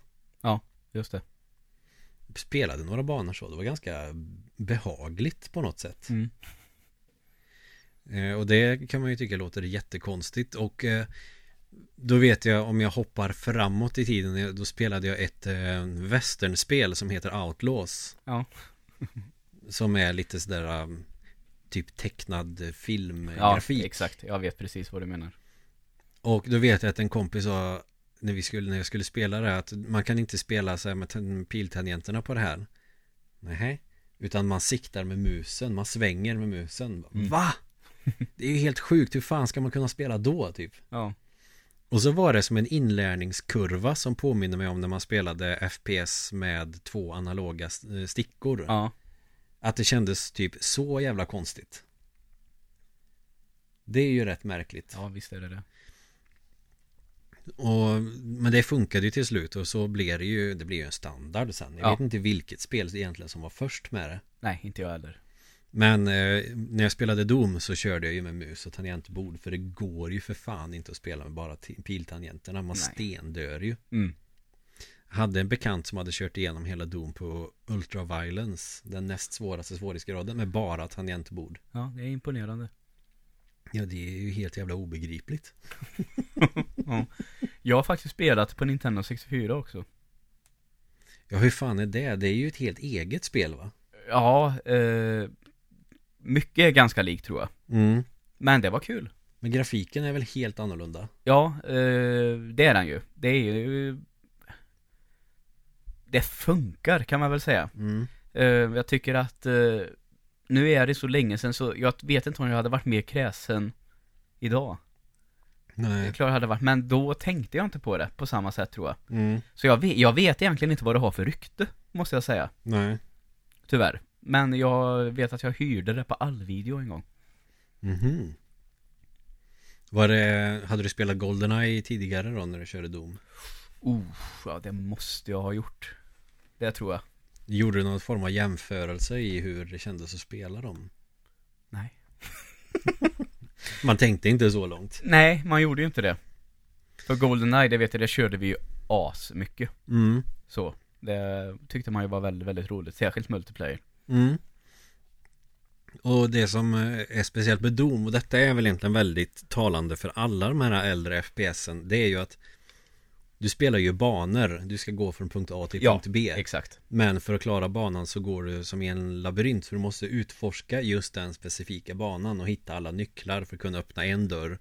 Just det. Spelade några banor så Det var ganska behagligt på något sätt Mm. Eh, Och det kan man ju tycka låter jättekonstigt och eh, Då vet jag om jag hoppar framåt i tiden eh, Då spelade jag ett eh, westernspel som heter Outlaws Ja. Som är lite sådär um, Typ tecknad Ja, filmgrafik exakt. Jag vet precis vad du menar. Och då vet jag att en kompis sa när, vi skulle, när jag skulle spela det här, att man kan inte spela så här med tan- piltangenterna på det här Nej Utan man siktar med musen, man svänger med musen Mm. Va? Det är ju helt sjukt, hur fan ska man kunna spela då typ? Ja. Och så var det som en inlärningskurva som påminner mig om när man spelade FPS med två analoga eh, stickor Ja. Att det kändes typ så jävla konstigt Det är ju rätt märkligt Ja, visst är det det. Och, men det funkade ju till slut och så blev det ju Det blev ju en standard sen Jag Ja. vet inte vilket spel egentligen som var först med det Nej, inte jag heller. Men eh, när jag spelade Doom så körde jag ju med mus och tangentbord För det går ju för fan inte att spela med bara piltangenterna Man Nej. stendör ju Mm. Hade en bekant som hade kört igenom hela Doom på Ultra Violence Den näst svåraste svårighetsgraden med bara tangentbord Ja, det är imponerande. Ja det är ju helt jävla obegripligt Ja. Jag har faktiskt spelat på Nintendo 64 också. Ja hur fan är det? Det är ju ett helt eget spel va? Ja, eh, mycket är ganska likt tror jag. Mm Men det var kul. Men grafiken är väl helt annorlunda? Ja, eh, det är den ju. Det är ju... Det funkar kan man väl säga. Mm Eh, jag tycker att eh, nu är det så länge sedan så jag vet inte om jag hade varit mer kräsen idag. Det är Nej klart jag hade varit, men då tänkte jag inte på det på samma sätt tror jag. mm. Så jag vet, jag vet egentligen inte vad det har för rykte, måste jag säga. Nej Tyvärr. Men jag vet att jag hyrde det på allvideo en gång. Mhm Var det, hade du spelat Goldeneye tidigare då när du körde Doom? Oh, ja det måste jag ha gjort. Det tror jag. Gjorde du någon form av jämförelse i hur det kändes att spela dem? Nej. Man tänkte inte så långt. Nej, man gjorde ju inte det. För Goldeneye, det vet jag, det körde vi ju as mycket. Mm. Så. Det tyckte man ju var väldigt, väldigt roligt. Särskilt multiplayer. Mm. Och det som eh, är speciellt med Doom, och detta är väl egentligen väldigt talande för alla de här äldre FPSen, det är ju att du spelar ju banor, du ska gå från punkt A till Ja, punkt B. Exakt. Men för att klara banan så går du som i en labyrint, så du måste utforska just den specifika banan och hitta alla nycklar för att kunna öppna en dörr.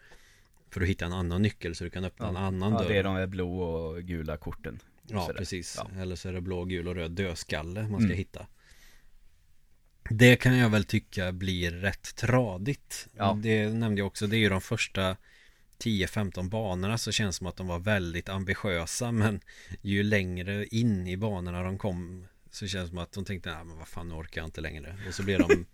För att hitta en annan nyckel så du kan öppna en annan ja, dörr. det är de där blå och gula korten. Ja, precis. Ja. Eller så är det blå, gul och röd dödskalle man ska Mm. hitta. Det kan jag väl tycka blir rätt tradigt. Ja. Det nämnde jag också, det är ju de första 10-15 banorna så känns det som att de var väldigt ambitiösa men ju längre in i banorna de kom så känns det som att de tänkte nej men vad fan nu orkar jag inte längre och så blir de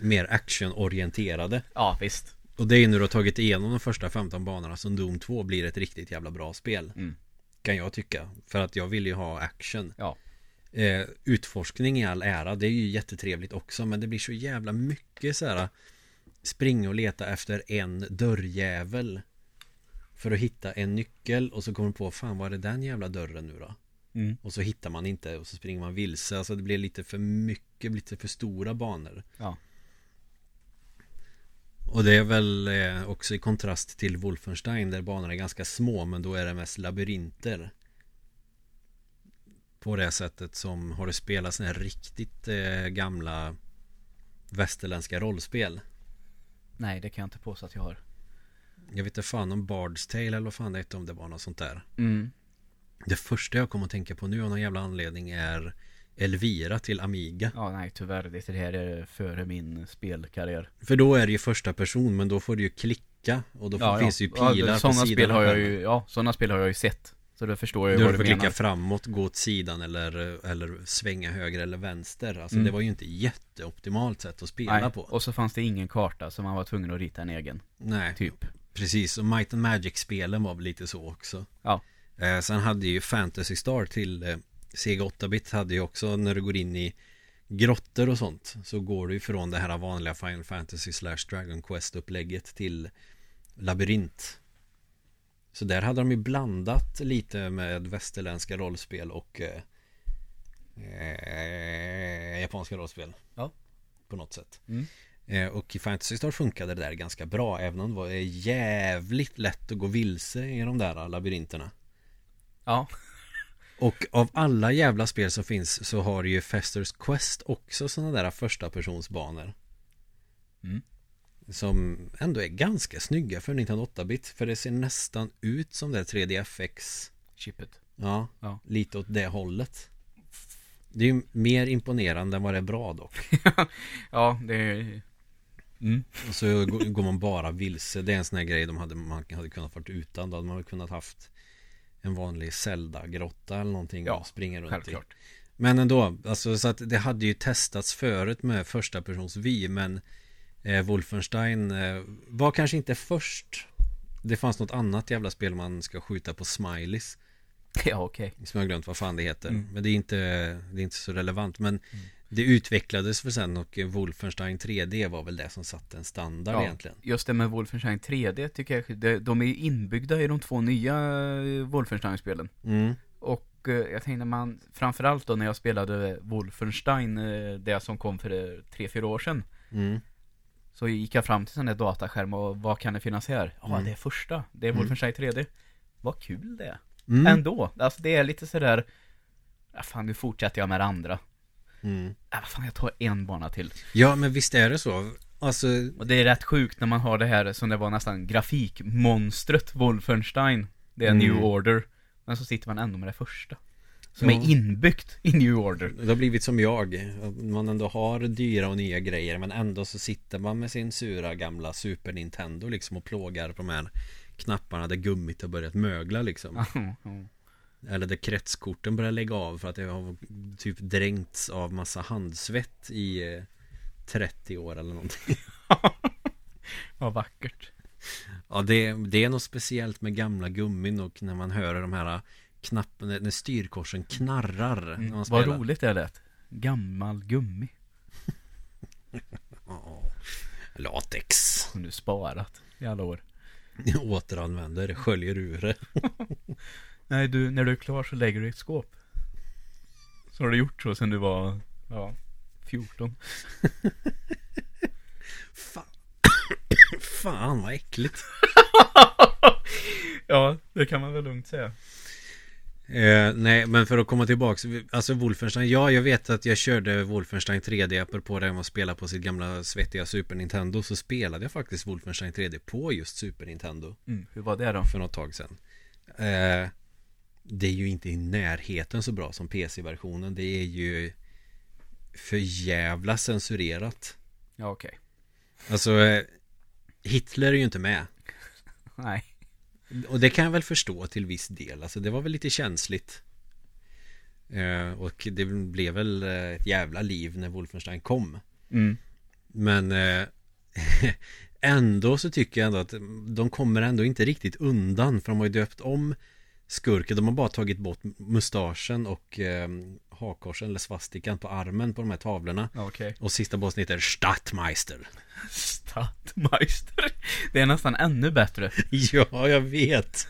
mer actionorienterade Ja, visst. och det är när du har tagit igenom de första 15 banorna som Doom 2 blir ett riktigt jävla bra spel Mm. Kan jag tycka För att jag vill ju ha action Ja. eh, Utforskning i all ära Det är ju jättetrevligt också Men det blir så jävla mycket så här Springa och leta efter en dörrjävel För att hitta en nyckel Och så kommer man på Fan var är det den jävla dörren nu då? Mm. Och så hittar man inte Och så springer man vilse Alltså det blir lite för mycket Lite för stora banor Ja. Och det är väl eh, också i kontrast till Wolfenstein där banorna är ganska små men då är det mest labyrinter. På det sättet som har du spelat sådana här riktigt eh, gamla västerländska rollspel. Nej, det kan jag inte påstå att jag har. Jag vet inte fan om Bard's Tale eller vad fan det hette om det var något sånt där. Mm. Det första jag kommer att tänka på nu av någon jävla anledning är Elvira till Amiga. Ja, nej tyvärr. Det här är före min spelkarriär. För då är det ju första person men då får du ju klicka och då Ja, finns ja. ju pilar ja, på sådana sidan spel har jag ju, ja, sådana spel har jag ju sett. Så då förstår jag Du vad får du klicka menar. framåt, gå åt sidan eller, eller svänga höger eller vänster. Alltså Mm. det var ju inte jätteoptimalt sätt att spela Nej, på. och så fanns det ingen karta så man var tvungen att rita en egen. Nej, Typ. Precis. Och Might and Magic-spelen var väl lite så också. Ja. Eh, sen hade ju Fantasy Star till eh, Sega 8-bit hade ju också när du går in i grottor och sånt så går du ifrån det här vanliga Final Fantasy slash Dragon Quest upplägget till labyrint. Så där hade de ju blandat lite med västerländska rollspel och eh, eh, japanska rollspel. Ja. På något sätt. Mm. Eh, och i Fantasy Star funkade det där ganska bra även om det var jävligt lätt att gå vilse i de där labyrinterna. Ja. Och av alla jävla spel som finns så har ju Festers Quest också sådana där första personsbanor. Mm. Som ändå är ganska snygga för 1908-bit. För det ser nästan ut som det 3DFX. Chippet. Ja, Ja. lite åt det hållet. Det är ju mer imponerande än vad det är bra dock. Ja, det är... Mm. Och så går man bara vilse. Det är en sån här grej de hade, man hade kunnat varit utan. Då hade man kunnat haft en vanlig Zelda-grotta eller någonting Ja, springa runt i. Självklart. Men ändå, alltså så att det hade ju testats förut med första persons vy men eh, Wolfenstein eh, var kanske inte först. Det fanns något annat jävla spel man ska skjuta på smileys Ja, okej. som jag glömt vad fan det heter. Mm. Men det är inte, det är inte så relevant. Men det utvecklades för sen och Wolfenstein 3D var väl det som satte en standard Ja, egentligen. just det med Wolfenstein 3D tycker jag, de är inbyggda i de två nya eh, Wolfenstein-spelen. Mm. Och eh, jag tänkte man, framförallt då när jag spelade Wolfenstein, eh, det som kom för tre fyra år sedan. Mm. Så gick jag fram till sån där dataskärm och vad kan det finnas här? Ja, Mm. det är första. Det är Mm. Wolfenstein 3D. Vad kul det är. Mm. Ändå. Alltså det är lite sådär, ja fan nu fortsätter jag med det andra. Mm. Ja, vad fan jag tar en bana till. Ja men visst är det så. Alltså Och det är rätt sjukt när man har det här som det var nästan grafikmonstret Wolfenstein. Det är Mm. New Order. Men så sitter man ändå med det första. Som Ja. är inbyggt i New Order. Det har blivit som jag Man ändå har dyra och nya grejer Men ändå så sitter man med sin sura gamla Super Nintendo liksom och plågar på de här knapparna där gummit har börjat mögla liksom Eller där kretskorten börjar lägga av för att det har typ dränkts av massa handsvett i eh, 30 år eller någonting Vad vackert. Ja det, det är något speciellt med gamla gummin och när man hör de här knappen, när styrkorsen knarrar Mm. Vad spelar. roligt det lät. Gammal gummi. Latex. Som du sparat i alla år. Återanvänder, sköljer ur det. Nej du, när du är klar så lägger du i ett skåp. Så har du gjort så sen du var, ja, 14. Fan. Fan vad äckligt. ja, det kan man väl lugnt säga. Eh, nej, men för att komma tillbaks Alltså Wolfenstein, ja jag vet att jag körde Wolfenstein 3D på det och spelade på sitt gamla svettiga Super Nintendo Så spelade jag faktiskt Wolfenstein 3D på just Super Nintendo Mm, hur var det då? För något tag sedan eh, Det är ju inte i närheten så bra som PC-versionen Det är ju För jävla censurerat Ja, okej. Alltså eh, Hitler är ju inte med Nej. Och det kan jag väl förstå till viss del. Alltså det var väl lite känsligt. Eh, och det blev väl eh, ett jävla liv när Wolfenstein kom. Mm. Men eh, ändå så tycker jag ändå att de kommer ändå inte riktigt undan. För de har ju döpt om skurken. De har bara tagit bort mustaschen och eh, hakkorsen eller svastikan på armen på de här tavlorna. Okej. Och sista bossen heter Stadtmeister. Stadtmeister. Det är nästan ännu bättre. ja, jag vet.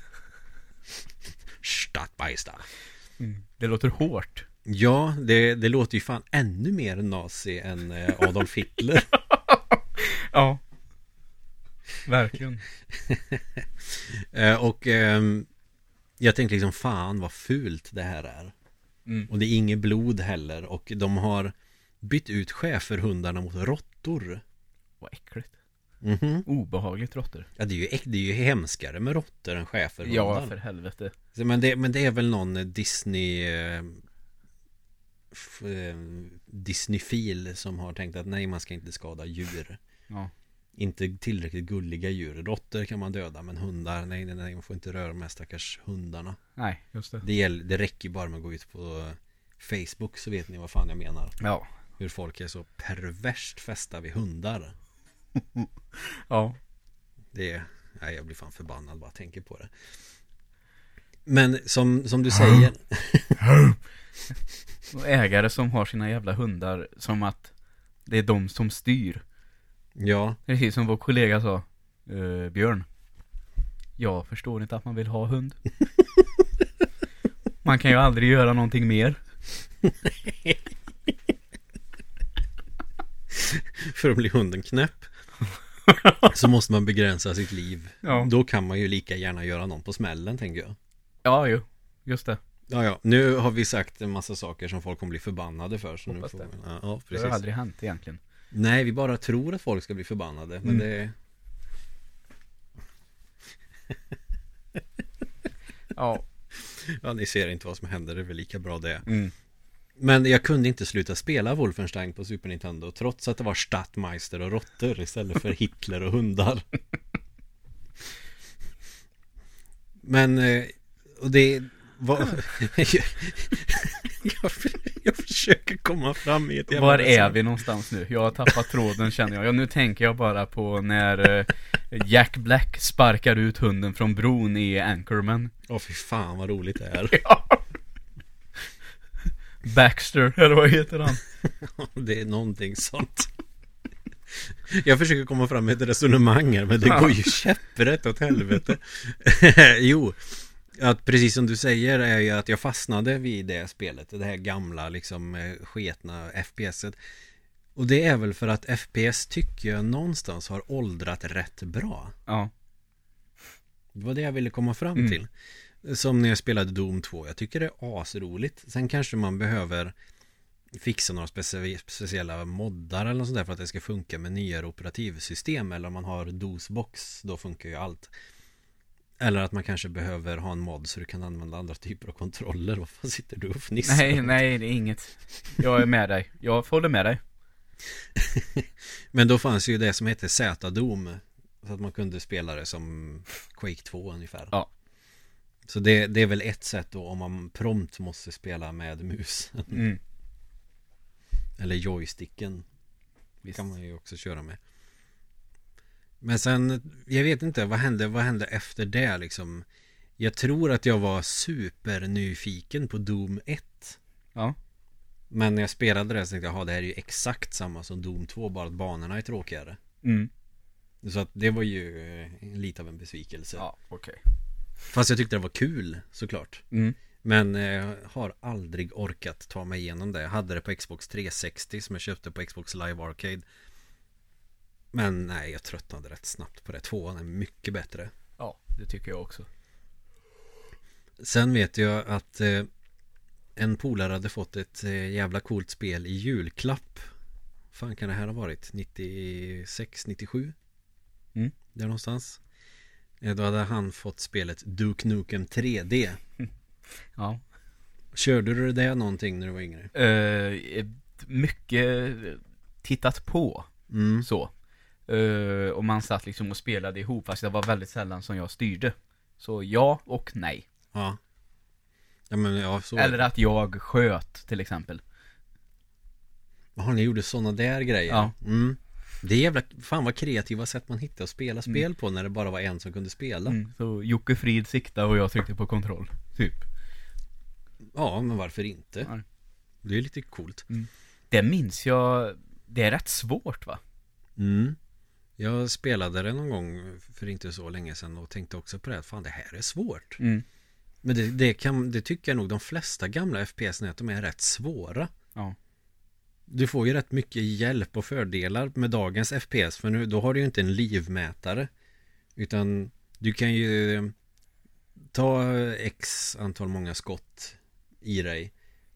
Stadtmeister. Mm. Det låter hårt. Ja, det, det låter ju fan ännu mer nazi än eh, Adolf Hitler. Ja. Verkligen. Eh, och ehm, jag tänkte liksom fan vad fult det här är. Mm. Och det är inget blod heller. Och de har bytt ut schäferhundarna mot råttor. Vad äckligt. Mhm. Obehagligt råttor. Ja, det är, ju, äck- det är ju hemskare med råttor än schäferhundar. Ja, för helvete. Men, det, men det är väl någon Disney eh, eh, Disneyfil som har tänkt att nej man ska inte skada djur. Ja. Inte tillräckligt gulliga djur. Råttor kan man döda men hundar, nej nej nej man får inte röra de här stackars hundarna. Nej, just det. Det, gäller, det räcker bara med att gå ut på Facebook så vet ni vad fan jag menar. Ja. Hur folk är så perverst fästa vid hundar. Ja. Det är, nej jag blir fan förbannad bara tänker på det. Men som, som du säger Och ägare som har sina jävla hundar som att det är de som styr. Ja, Precis som vår kollega sa, eh, Björn. Jag förstår inte att man vill ha hund. Man kan ju aldrig göra någonting mer. för att bli hunden knäpp Så måste man begränsa sitt liv Ja. Då kan man ju lika gärna göra någon på smällen tänker jag Ja, jo. Just det. Ja, ja, nu har vi sagt en massa saker som folk kommer bli förbannade för så nu Hoppas får, det. ja, ja, Det har precis aldrig hänt egentligen. Nej, vi bara tror att folk ska bli förbannade Men Mm. det Ja. Ja, ni ser inte vad som händer, det är väl lika bra det Mm. Men jag kunde inte sluta spela Wolfenstein på Super Nintendo Trots att det var Stadtmeister och råttor istället för Hitler och hundar Men eh, Och det var jag, jag försöker komma fram i ett jävla Var är vi någonstans nu? Jag har tappat tråden känner jag. Ja, nu tänker jag bara på när eh, Jack Black sparkar ut hunden från bron i Anchorman. Åh fy fan vad roligt det är Ja. Baxter, eller vad heter han? Det är någonting sånt Jag försöker komma fram med ett resonemang här Men det går ju käpprätt åt helvete Jo att precis som du säger är ju att jag fastnade vid det spelet Det här gamla liksom eh, sketna FPSet Och det är väl för att FPS tycker jag någonstans har åldrat rätt bra. Ja. Det var det jag ville komma fram Mm. till. Som när jag spelade Doom 2 Jag tycker det är asroligt. Sen kanske man behöver Fixa några specie- speciella moddar eller något sånt där För att det ska funka med nyare operativsystem. Eller om man har DOS-box Då funkar ju allt Eller att man kanske behöver ha en mod Så du kan använda andra typer av kontroller Vad fan sitter du och fnissar Nej, nej, det är inget. Jag är med dig. Jag håller med dig. Men då fanns ju det som hette Z-Dom Så att man kunde spela det som Quake 2 ungefär Ja. Så det, det är väl ett sätt då om man prompt måste spela med mus Mm. Eller joysticken Visst. kan man ju också köra med Men sen Jag vet inte vad hände Vad hände efter det liksom Jag tror att jag var supernyfiken på Doom 1 Ja. Men när jag spelade det så tänkte jag, jaha det här är ju exakt samma som Doom 2 Bara att banorna är tråkigare Mm. Så att det var ju eh, lite av en besvikelse Ja, okej. Fast jag tyckte det var kul såklart Mm. Men eh, jag har aldrig orkat ta mig igenom det Jag hade det på Xbox 360 som jag köpte på Xbox Live Arcade Men nej, jag tröttnade rätt snabbt på det Tvåan är mycket bättre Ja, det tycker jag också. Sen vet jag att eh, en polare hade fått ett eh, jävla coolt spel i julklapp fan kan det här ha varit? 96, 97? Mm. Där någonstans eh, Då hade han fått spelet Duke Nukem 3D Ja. Körde du det någonting när du var yngre? Eh, mycket tittat på, Mm. så. Eh, och man satt liksom och spelade ihop, fast det var väldigt sällan som jag styrde. Så ja och nej. Ja Ja men ja, så Eller att jag sköt, till exempel. Jaha, ni gjorde sådana där grejer? Ja. Mm. Det är jävla, fan vad kreativa sätt man hittar att spela spel på när det bara var en som kunde spela Mm, så Jocke Frid siktade och jag tryckte på kontroll, typ. Ja, men varför inte? Ja. Det är lite coolt Det minns jag, det är rätt svårt va? Mm. Jag spelade det någon gång för inte så länge sedan och tänkte också på det här, fan det här är svårt. Mm. Men det, det, kan, det tycker jag nog de flesta gamla FPS är att de är rätt svåra. Ja. Du får ju rätt mycket hjälp och fördelar med dagens FPS för nu, då har du ju inte en livmätare. Utan du kan ju ta x antal många skott i dig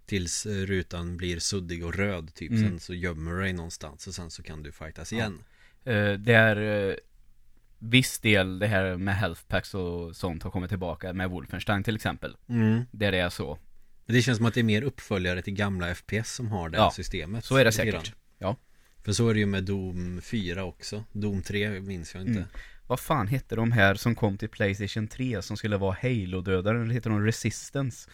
tills rutan blir suddig och röd typ. Mm. Sen så gömmer du dig någonstans och sen så kan du fightas igen. Eh, det är eh, viss del det här med health packs och sånt har kommit tillbaka med Wolfenstein till exempel. Mm. Där det är så. Men det känns som att det är mer uppföljare till gamla FPS som har det Ja, systemet. Så är det säkert. grann. Ja. För så är det ju med Doom 4 också. Doom 3 minns jag inte. Mm. Vad fan hette de här som kom till Playstation 3 som skulle vara Halo-dödare? Eller heter de Resistance?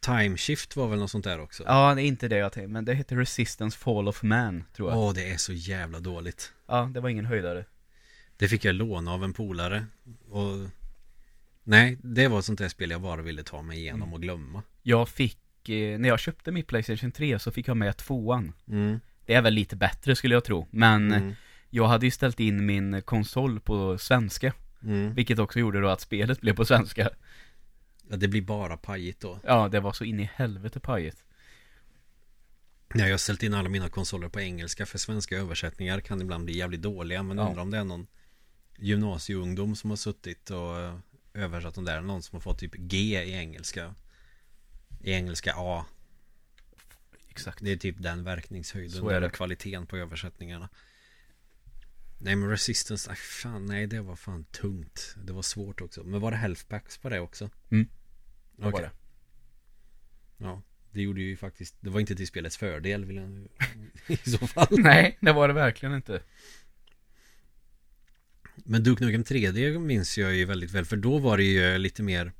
Time Shift var väl något sånt där också? Ja, det är inte det jag tänkte, men det heter Resistance Fall of Man, tror jag. Åh, det är så jävla dåligt. Ja, det var ingen höjdare. Det fick jag låna av en polare. Och... Nej, det var ett sånt där spel jag bara ville ta mig igenom Mm. och glömma. Jag fick, eh, när jag köpte mitt Playstation 3 så fick jag med tvåan. Mm. Det är väl lite bättre skulle jag tro, men Mm. jag hade ju ställt in min konsol på svenska. Mm. Vilket också gjorde då att spelet blev på svenska. Ja, det blir bara pajigt då. Ja, det var så in i helvete pajigt. Ja, jag har ställt in alla mina konsoler på engelska för svenska översättningar kan ibland bli jävligt dåliga men Ja. undrar om det är någon gymnasieungdom som har suttit och eh, översatt de där någon som har fått typ G i engelska i engelska A Exakt. det är typ den verkningshöjden Så är det. kvaliteten på översättningarna nej men resistance, aj, fan nej det var fan tungt det var svårt också men var det health packs på det också? Mm. Det Okej. var det. Ja, det gjorde ju faktiskt Det var inte till spelets fördel vill jag I så fall Nej, det var det verkligen inte. Men Duke Nukem 3D minns jag ju väldigt väl För då var det ju lite mer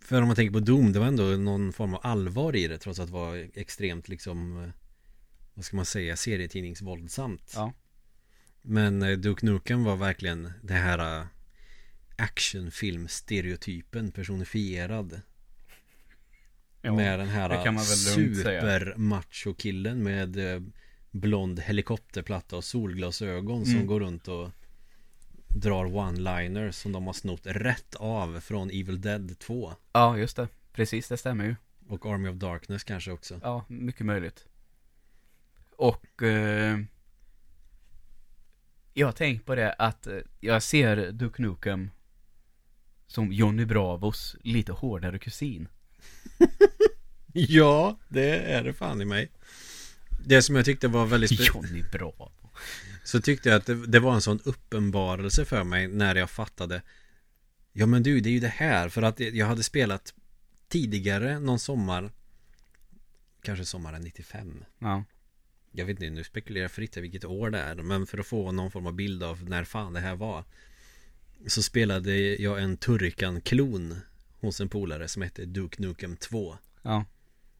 För om man tänker på Doom Det var ändå någon form av allvar i det Trots att det var extremt liksom eh, Vad ska man säga Serietidningsvåldsamt Ja. Men eh, Duke Nukem var verkligen Det här eh, Actionfilm-stereotypen personifierad Ja. Med den här supermacho-killen med eh, blond helikopterplatta och solglasögon som Mm. går runt och drar one-liners som de har snott rätt av från Evil Dead 2 Ja, just det. Precis, det stämmer ju. och Army of Darkness kanske också. Ja, mycket möjligt. Och eh, jag har tänkt på det att eh, jag ser Duke Nukem som Johnny Bravos lite hårdare kusin. Ja, det är det fan i mig. Det som jag tyckte var väldigt Johnny Bravo. Så tyckte jag att det, det var en sån uppenbarelse för mig när jag fattade Ja men du, det är ju det här för att jag hade spelat tidigare någon sommar Kanske sommaren 95 Ja. Jag vet inte, nu spekulerar jag fritt vilket år det är Men för att få någon form av bild av när fan det här var Så spelade jag en Turrican-klon Hos en polare som hette Duke Nukem 2 Ja.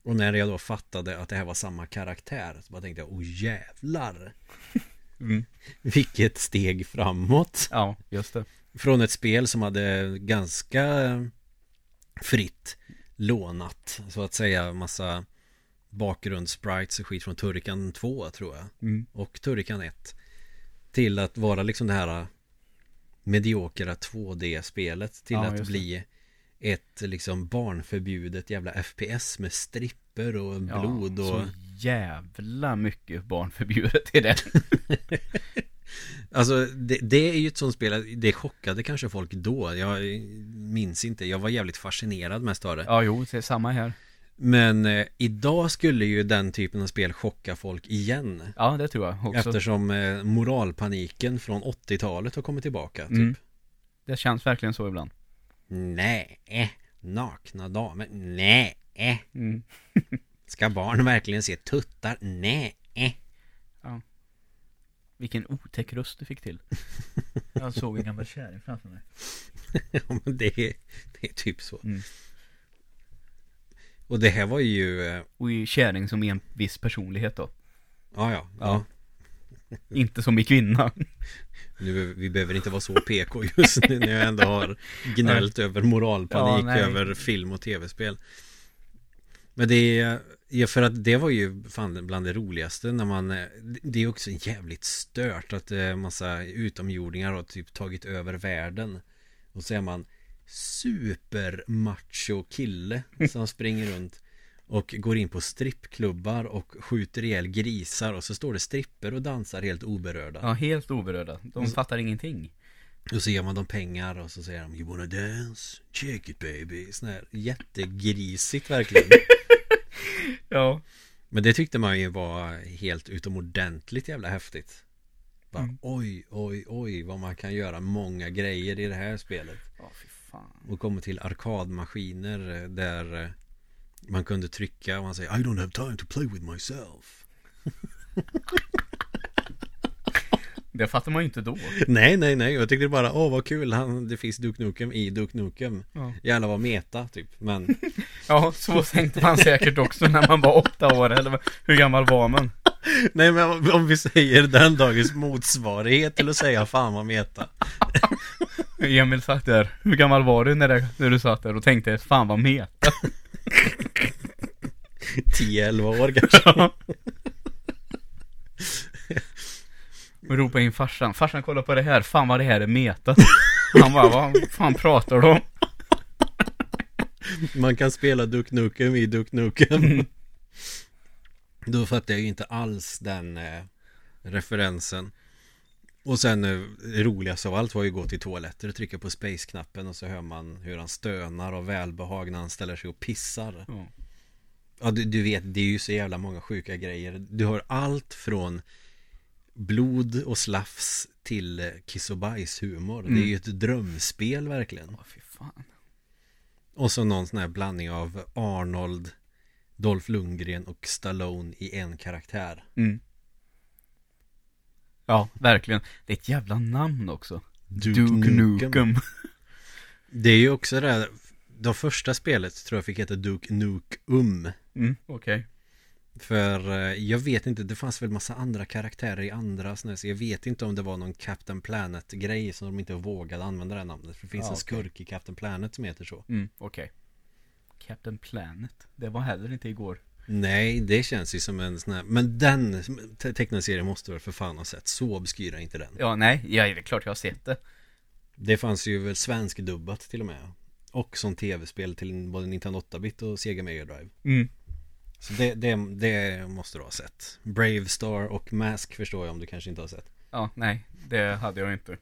Och när jag då fattade att det här var samma karaktär Så bara tänkte jag, oh jävlar Mm. Vilket steg framåt Ja, just det. Från ett spel som hade ganska fritt lånat så att säga massa bakgrundssprites och skit från Turrican 2 tror jag. Mm. Och Turrican 1. Till att vara liksom det här mediokra 2D-spelet till Ja, att bli ett liksom barnförbjudet jävla FPS med stripper och blod och... Så jävla mycket barnförbjudet i det. Alltså det, det är ju ett sånt spel, det chockade kanske folk då. Jag minns inte, jag var jävligt fascinerad mest av det. Ja, jo, det är samma här. Men eh, idag skulle ju den typen av spel chocka folk igen. Ja, det tror jag också. Eftersom eh, moralpaniken från 80-talet har kommit tillbaka typ. Mm. Det känns verkligen så ibland. Nej, nakna damer, nej. Mm. Ska barn verkligen se tuttar? Nej. Vilken otäck röst du fick till. Jag såg en gammal kärring framför mig. Ja, men det, är, det är typ så. Mm. Och det här var ju, eh, Och i kärring som en viss personlighet då. ja ja, Ja. Inte som i kvinna. Nu, vi behöver inte vara så PK just nu när jag ändå har gnällt över moralpanik Ja, över film och tv-spel. Men det är, ja, för att det var ju fan bland det roligaste när man, eh, det är också jävligt stört att är massa utomjordingar har typ tagit över världen. Och så är man supermacho kille som springer runt och går in på strippklubbar och skjuter ihjäl grisar och så står det stripper och dansar helt oberörda. Ja, helt oberörda. De Mm. fattar ingenting. Och så ger man dem pengar och så säger de You wanna dance? Check it baby Sån här jättegrisigt verkligen Ja. Men det tyckte man ju var helt utomordentligt jävla häftigt Bara, Mm. Oj, oj, oj vad man kan göra många grejer i det här spelet Ja, fy fan. Och kommer till arkadmaskiner eh, där eh, man kunde trycka och man säger I don't have time to play with myself Det fattar man ju inte då. Nej, nej, nej Jag tyckte bara, åh vad kul han, Det finns Duke Nukem i Duke Nukem Ja. Jävlar vad meta typ Men Ja, så tänkte man säkert också när man var åtta år, eller hur gammal var man? Nej men om- vi säger den dagens motsvarighet till att säga fan vad meta. Emil satt där, hur gammal var du när, det, när du satt där och tänkte, fan vad meta? 10-11 år kanske. Och ropade in farsan, farsan kolla på det här, fan vad det här är meta. Han bara, vad fan pratar du om? Man kan spela Duke Nukem i Duke Nukem Då fattar jag ju inte alls den eh, referensen. Och sen eh, det roligaste av allt var ju att gå till toaletter och trycka på space-knappen och så hör man hur han stönar av välbehag när han ställer sig och pissar. Ja. Ja du, du vet, det är ju så jävla många sjuka grejer. Du har allt från blod och slafs till eh, kiss och bajs humor Det är ju ett drömspel verkligen. Åh, fy fan. Och så någon sån här blandning av Arnold Dolph Lundgren och Stallone i en karaktär Mm. Ja, verkligen. Det är ett jävla namn också. Duke, Duke Nukem. Nukem. Det är ju också det här De första spelet tror jag fick heta Duke Nukem Mm, okej. För eh, jag vet inte, det fanns väl massa andra karaktärer i andra här, så jag vet inte om det var någon Captain Planet grej som de inte vågade använda det här namnet. För det finns Ja, en skurk i Captain Planet som heter så. Mm, okej. Captain Planet. Det var heller inte igår. Nej, det känns ju som en sån här, men den te- tecknade serien måste väl för fan ha sett, så obskyr är inte den. Ja, nej, ja, det är klart jag har sett det. Det fanns ju väl svenskdubbat till och med. Och som tv-spel till både Nintendo 8-bit och Sega Mega Drive. Mm. Så det, det, det måste du ha sett. Brave Star och Mask förstår jag om du kanske inte har sett. Ja, nej, det hade jag inte.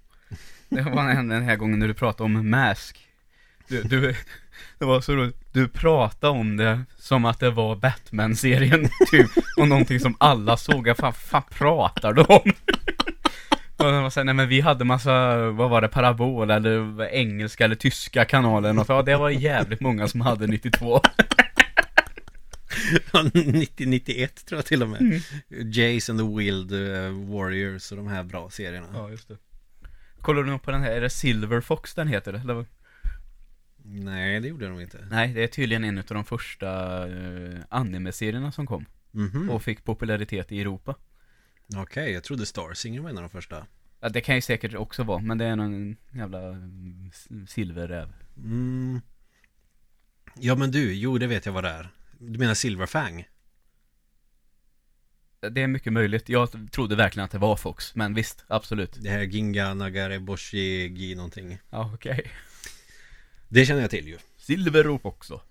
Det var den här gången när du pratade om Mask. Du, du, det var så roligt. Du pratade om det som att det var Batman-serien, typ. Och någonting som alla såg. Jag fan, fan pratar du om? Och de var så här, nej men vi hade massa, vad var det, parabol eller engelska eller tyska kanaler och Ja, det var jävligt många som hade 92. 90-91 tror jag till och med. Mm. And the Wild eh, Warriors och de här bra serierna. Ja, just det. Kollar du på den här, är det Silver Fox den heter? Eller? Nej, det gjorde de inte. Nej, det är tydligen en av de första uh, anime-serierna som kom. Mhm. Och fick popularitet i Europa. Okej, jag trodde Star Singer var en av de första. Ja, det kan ju säkert också vara, men det är någon jävla mm, silverräv. Mm. Ja men du, jo det vet jag vad det är. Du menar Silverfang? Det är mycket möjligt. Jag trodde verkligen att det var Fox, men visst, absolut. Det här Ginga Nagare Boshi Gi någonting. Ja, okej. Det känner jag till ju. Silverrop också.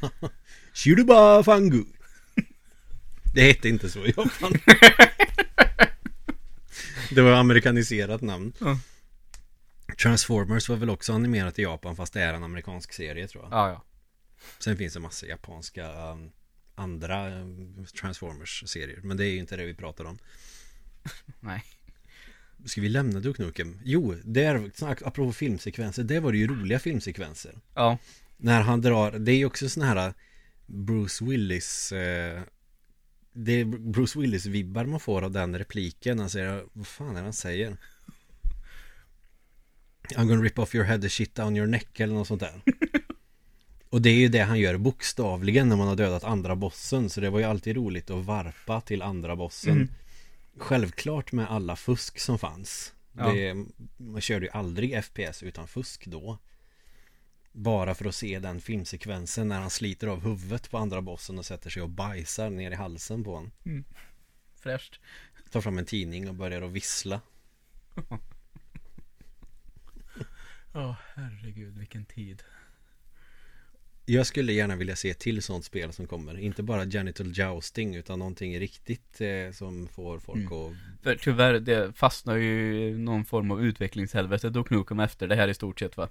Shiruba Fangu. Det hette inte så i Japan. Det var amerikaniserat namn. Ja. Transformers var väl också animerat i Japan fast det är en amerikansk serie tror jag. Ja, ja. Sen finns det massa japanska um, andra um, Transformers-serier. Men det är ju inte det vi pratar om. Nej. Ska vi lämna Duke Nukem? Jo, där, apropå filmsekvenser, det var det ju roliga filmsekvenser. Ja. När han drar, det är ju också såna här Bruce Willis eh, Det är Bruce Willis-vibbar man får av den repliken Han säger, vad fan är det han säger? I'm gonna rip off your head and shit down your neck eller något sånt där Och det är ju det han gör bokstavligen när man har dödat andra bossen Så det var ju alltid roligt att varpa till andra bossen Mm. Självklart med alla fusk som fanns Ja. det, Man körde ju aldrig FPS utan fusk då bara för att se den filmsekvensen när han sliter av huvudet på andra bossen och sätter sig och bajsar ner i halsen på honom. Fräscht. Tar fram en tidning och börjar att vissla. Ja, herregud, vilken tid. Jag skulle gärna vilja se till sånt spel som kommer. Inte bara genital jousting utan någonting riktigt eh, som får folk Mm. att... För tyvärr, det fastnar ju någon form av utvecklingshelvete då Knukum efter det här i stort sett va?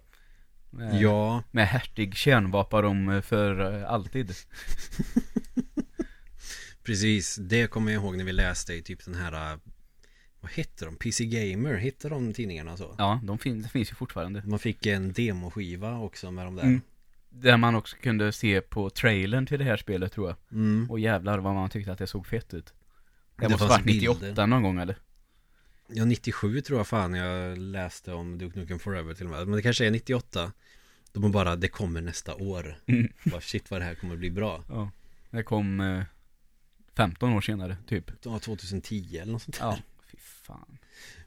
Med, Ja, Med hertig kärnvapen för eh, alltid. precis. Det kommer jag ihåg när vi läste i typ den här... eh, Vad hette de? PC Gamer? Hette de tidningarna så? Ja, de fin- det finns ju fortfarande. Man fick en demoskiva också med de där. Mm. Där man också kunde se på trailern till det här spelet tror jag. Mm. Och jävlar vad man tyckte att det såg fett ut. Det, Det måste varit bilder. 98 någon gång eller? Ja, 97 tror jag fan jag läste om Duke Nukem Forever till och med. Men det kanske är 98. De har bara, det kommer nästa år. Mm. Bara, shit vad det här kommer bli bra. Ja. Det kom eh, 15 år senare, typ. Ja, 2010 eller något sånt där. Ja, fy fan.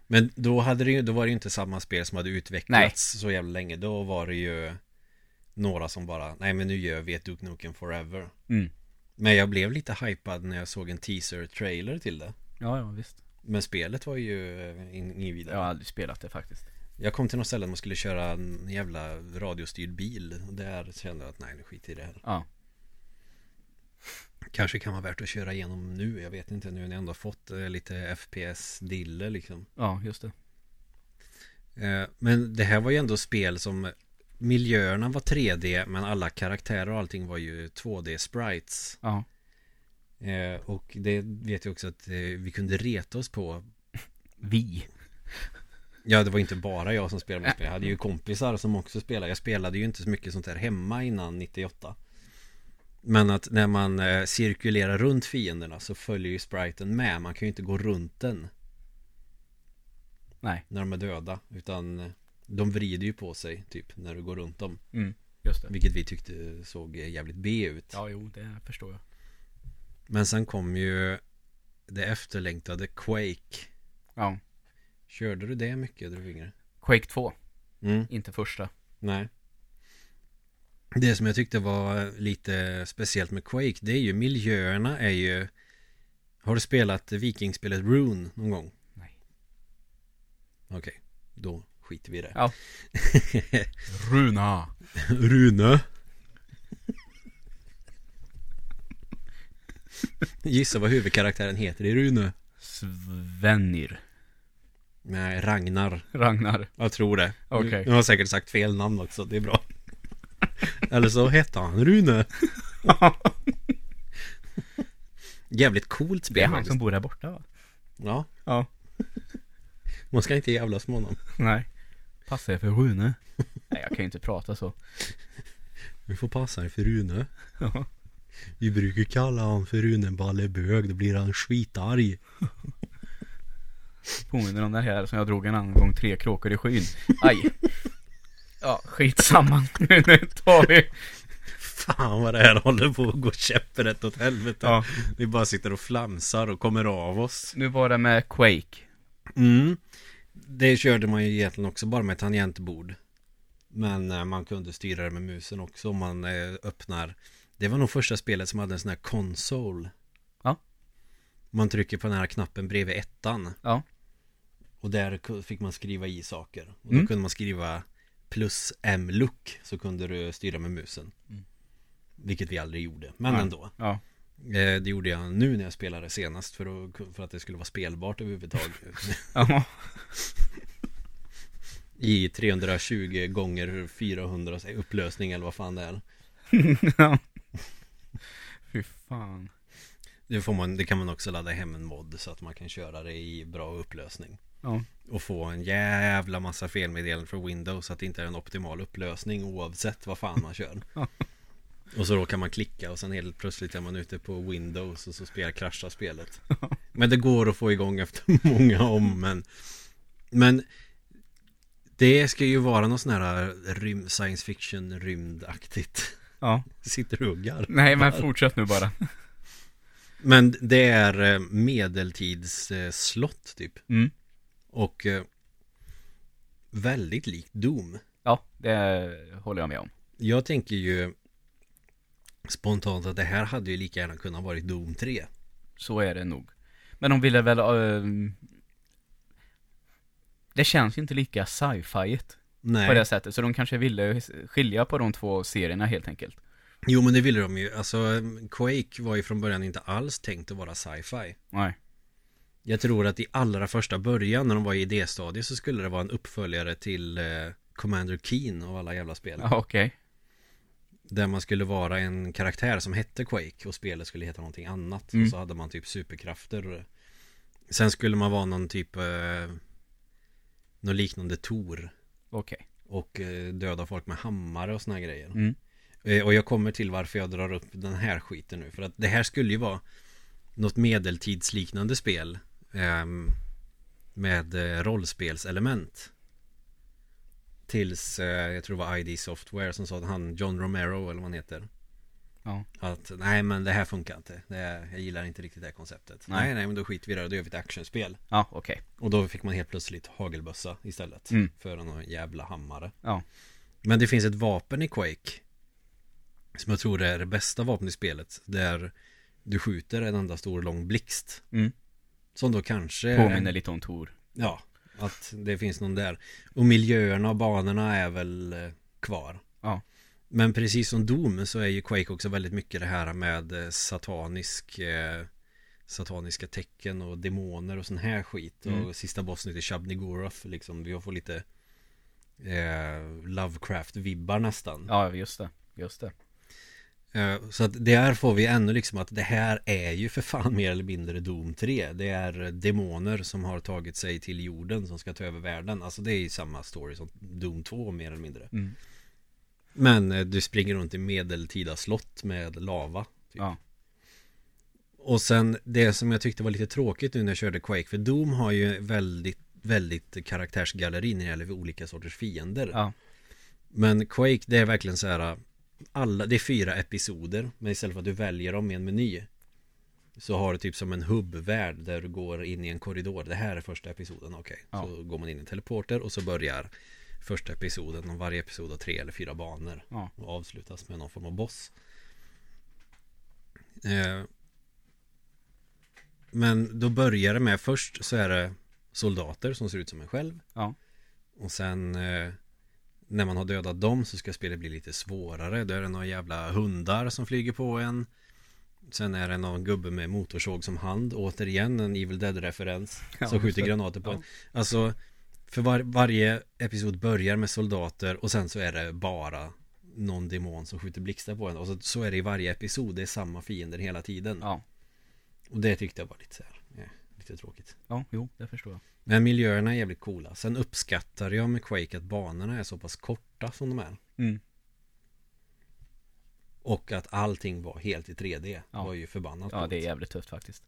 Men då, hade det då var det ju inte samma spel som hade utvecklats så jävla länge. Då var det ju några som bara, nej men nu gör vi ett Duke Nukem Forever. Mm. Men jag blev lite hypad när jag såg en teaser-trailer till det. Ja, ja visst. Men spelet var ju eh, in- inget vidare. Jag har aldrig spelat det faktiskt. Jag kom till något ställe där man skulle köra en jävla radiostyrd bil. Och där kände jag att nej, nu skit i det här. Ja. Kanske kan vara värt att köra igenom nu. Jag vet inte nu när jag ändå fått eh, lite FPS-dille liksom. Ja, just det. Eh, Men det här var ju ändå spel som Miljöerna var 3D men alla karaktärer och allting var ju 2D-sprites. Ja. Eh, Och det vet jag också att eh, vi kunde reta oss på. Vi. Ja, det var inte bara jag som spelade med spel. Jag hade ju kompisar som också spelade. Jag spelade ju inte så mycket sånt här hemma innan 98. Men att när man eh, cirkulerar runt fienderna så följer ju spriten med. Man kan ju inte gå runt den Nej. när de är döda. Utan eh, de vrider ju på sig typ när du går runt dem. Mm, just det. Vilket vi tyckte såg jävligt B ut. Ja, jo, det förstår jag. Men sen kom ju det efterlängtade Quake. Ja. Körde du det mycket när du var yngre? Quake 2, Mm. inte första. Nej. Det som jag tyckte var lite speciellt med Quake Det är ju miljöerna är ju Har du spelat vikingspelet Rune någon gång? Nej. Okej, då skiter vi i det Ja. Runa. Rune Gissa vad huvudkaraktären heter i Rune Svenir. Nej, Ragnar Ragnar. Jag tror det Okej. Nu har jag säkert sagt fel namn också, det är bra Eller så hette han Rune Jävligt coolt spel Det är han faktiskt. som bor där borta va? Ja, Ja. man ska inte jävlas med honom Nej. Passa er för Rune. Nej, jag kan ju inte prata så. Vi får passa dig för Rune Ja. Vi brukar kalla honom för Rune Ballebög, då blir han skitarg Påminner om det här som jag drog en annan gång, tre kråkor i skyn. Aj. Ja, skitsamma. Nu tar vi. Fan vad det här håller på att gå käpprätt åt helvete Ja. Vi bara sitter och flamsar och kommer av oss Nu var det med Quake. Mm det körde man ju egentligen också bara med tangentbord. Men eh, man kunde styra det med musen också om man eh, öppnar. Det var nog första spelet som hade en sån här konsol. Ja. Man trycker på den här knappen bredvid ettan. Ja. Och där fick man skriva i saker. Och då Mm. kunde man skriva plus M-look så kunde du styra med musen. Mm. Vilket vi aldrig gjorde, men Ja. ändå. Ja. Eh, Det gjorde jag nu när jag spelade senast för att, för att det skulle vara spelbart överhuvudtaget. I 320 gånger 400 upplösning eller vad fan det är. Fy fan. Det, får man, det kan man också ladda hem en mod så att man kan köra det i bra upplösning. Ja. Och få en jävla massa felmeddelanden från Windows så att det inte är en optimal upplösning oavsett vad fan man kör. Och så då kan man klicka och sen helt plötsligt är man ute på Windows och så spelar kraschar spelet. Men det går att få igång efter många om men Men Det ska ju vara något sån här rym, science fiction rymdaktigt. Ja. Sitter och garvar? Nej men fortsätt nu bara. Men det är eh, medeltidsslott typ. Mm. Och eh, väldigt likt Doom. Ja, det håller jag med om. Jag tänker ju spontant att det här hade ju lika gärna kunnat varit Doom 3. Så är det nog. Men de ville väl... ehm, det känns ju inte lika Nej. på det sättet. Så de kanske ville skilja på de två serierna helt enkelt. Jo men det ville de ju. Alltså Quake var ju från början inte alls tänkt att vara sci-fi. Nej. Jag tror att i allra första början när de var i idéstadiet så skulle det vara en uppföljare till eh, Commander Keen och alla jävla spel. Ja, okej. Där man skulle vara en karaktär som hette Quake och spelet skulle heta någonting annat. Mm. Och så hade man typ superkrafter. Sen skulle man vara någon typ eh, Någon liknande Tor Okej. Och eh, döda folk med hammare och såna här grejer. Mm. Eh, Och jag kommer till varför jag drar upp den här skiten nu. För att det här skulle ju vara något medeltidsliknande spel. ehm, med eh, rollspelselement. Tills, eh, jag tror det var ID Software som sa att han, John Romero eller vad han heter. Ja. Att nej men det här funkar inte. Det jag gillar inte riktigt det här konceptet. Nej. Nej. nej men då skiter vi i det då gör vi ett actionspel. Ja, okej. Och då fick man helt plötsligt hagelbössa istället. Mm. För någon jävla hammare. Ja. Men det finns ett vapen i Quake Som jag tror är det bästa vapnet i spelet Där du skjuter en enda stor lång blixt Mm. Som då kanske Påminner lite om Tor. Ja Att det finns någon där Och miljöerna och banorna är väl eh, kvar Ja. Men precis som Doom så är ju Quake också väldigt mycket det här med eh, satanisk eh, Sataniska tecken och demoner och sån här skit Mm. Och sista bossen heter Shabni Goroth liksom Vi får lite eh, Lovecraft-vibbar nästan Ja, just det. Just det. Eh, Så att där får vi ännu liksom att det här är ju för fan mer eller mindre Doom 3 Det är demoner som har tagit sig till jorden som ska ta över världen Alltså det är ju samma story som Doom 2 mer eller mindre Mm. Men eh, du springer runt i medeltida slott med lava typ. Ja. Och sen det som jag tyckte var lite tråkigt nu när jag körde Quake För Doom har ju väldigt, väldigt karaktärsgalleri när det gäller olika sorters fiender Ja. Men Quake det är verkligen så här alla, Det är fyra episoder Men istället för att du väljer dem i en meny Så har du typ som en hubbvärld Där du går in i en korridor Det här är första episoden, okej Ja. Så går man in i en teleporter och så börjar Första episoden och varje episod har tre eller fyra banor Ja. Och avslutas med någon form av boss eh, Men då börjar det med Först så är det Soldater som ser ut som en själv Ja. och sen eh, när man har dödat dem så ska spelet bli lite svårare. Då är det några jävla hundar som flyger på en. Sen är det någon gubbe med motorsåg som hand. Återigen en Evil Dead-referens. Ja, som skjuter det. granater på Ja. en. Alltså, för var, varje episod börjar med soldater och sen så är det bara någon demon som skjuter blixtar på en. Och så, så är det i varje episod. Det är samma fiender hela tiden. Ja. Och det tyckte jag var lite så här, ja, lite tråkigt. Ja, jo, det förstår jag. Men miljöerna är jävligt coola. Sen uppskattar jag med Quake att banorna är så pass korta som de är. Mm. Och att allting var helt i 3D. Ja. var ju förbannat Ja, coolt. det är jävligt tufft faktiskt.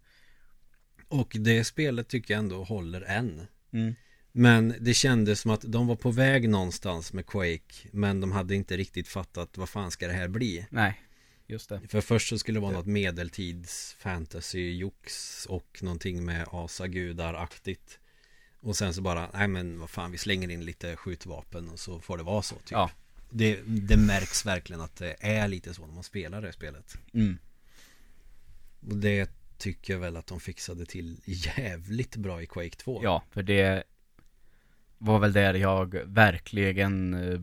Och det spelet tycker jag ändå håller än. Mm. Men det kändes som att de var på väg någonstans med Quake. Men de hade inte riktigt fattat vad fan ska det här bli. Nej, just det. För först så skulle det vara något medeltids fantasy jox och någonting med asagudar-aktigt. Och sen så bara, nej men vad fan vi slänger in lite skjutvapen och så får det vara så typ. Ja. Det, det märks verkligen att det är lite så när man spelar det spelet. Mm. Och det tycker jag väl att de fixade till jävligt bra i Quake 2. Ja, för det var väl där jag verkligen eh,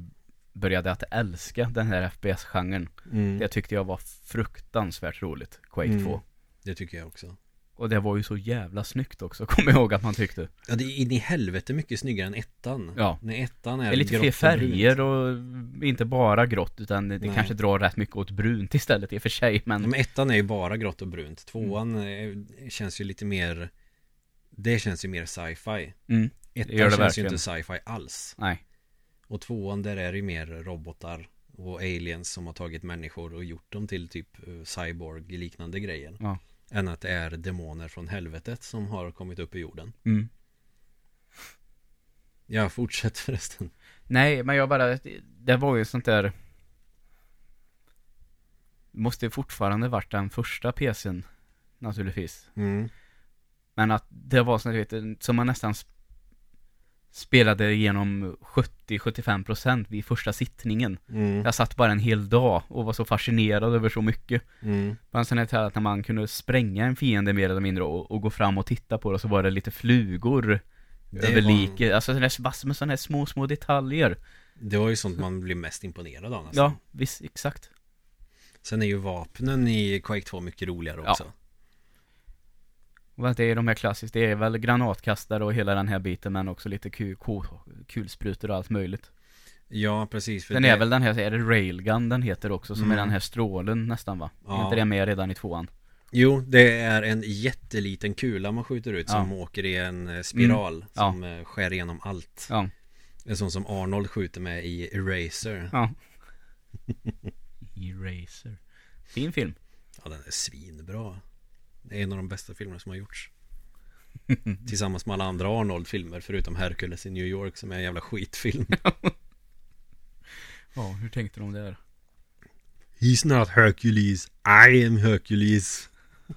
började att älska den här FPS-genren. Mm. Det tyckte jag var fruktansvärt roligt, Quake Mm. 2. Det tycker jag också. Och det var ju så jävla snyggt också, kommer jag ihåg att man tyckte. Ja det är in i helvete mycket snyggare än ettan. Ja. När ettan är Det är lite fler färger och inte bara grått utan det Nej. kanske drar rätt mycket åt brunt istället i och för sig men Men ettan är ju bara grått och brunt. Tvåan eh, känns ju lite mer Det känns ju mer sci-fi. mm, Ettan känns verkligen. ju inte sci-fi alls. nej. Och tvåan där är det ju mer robotar och aliens som har tagit människor och gjort dem till typ eh, cyborg liknande grejer. Ja. Än att det är demoner från helvetet som har kommit upp i jorden. Mm. Ja, fortsätt förresten. Nej, men jag bara, det, var ju sånt där Måste fortfarande varit den första PCn Naturligtvis Mm. Men att det var sånt, vet, som man nästan Spelade igenom 70-75% vid första sittningen Mm. Jag satt bara en hel dag och var så fascinerad över så mycket Mm. Men sen är det att när man kunde spränga en fiende mer eller mindre och, och gå fram och titta på det så var det lite flugor Det över var- liket, alltså massor med sådana här små, små detaljer Det var ju sånt man blir mest imponerad av nästan. Ja, visst, exakt Sen är ju vapnen i Quake 2 mycket roligare Ja. Och det är de här klassiska, det är väl granatkastare och hela den här biten men också lite kul, kul, kulsprutor och allt möjligt Ja, precis. För Den det, är väl den här, är det railgun den heter också som Mm. är den här strålen nästan va? Är Ja. inte det med redan i tvåan? Jo, det är en jätteliten kula man skjuter ut Ja. som åker i en eh, spiral Ja. som eh, skär igenom allt. Ja, En sån som Arnold skjuter med i Eraser. ja Eraser Fin film Ja, den är svinbra. Det är en av de bästa filmerna som har gjorts. Tillsammans med alla andra Arnold-filmer förutom Hercules i New York som är en jävla skitfilm. Ja, hur tänkte de där? He's not Hercules, I am Hercules.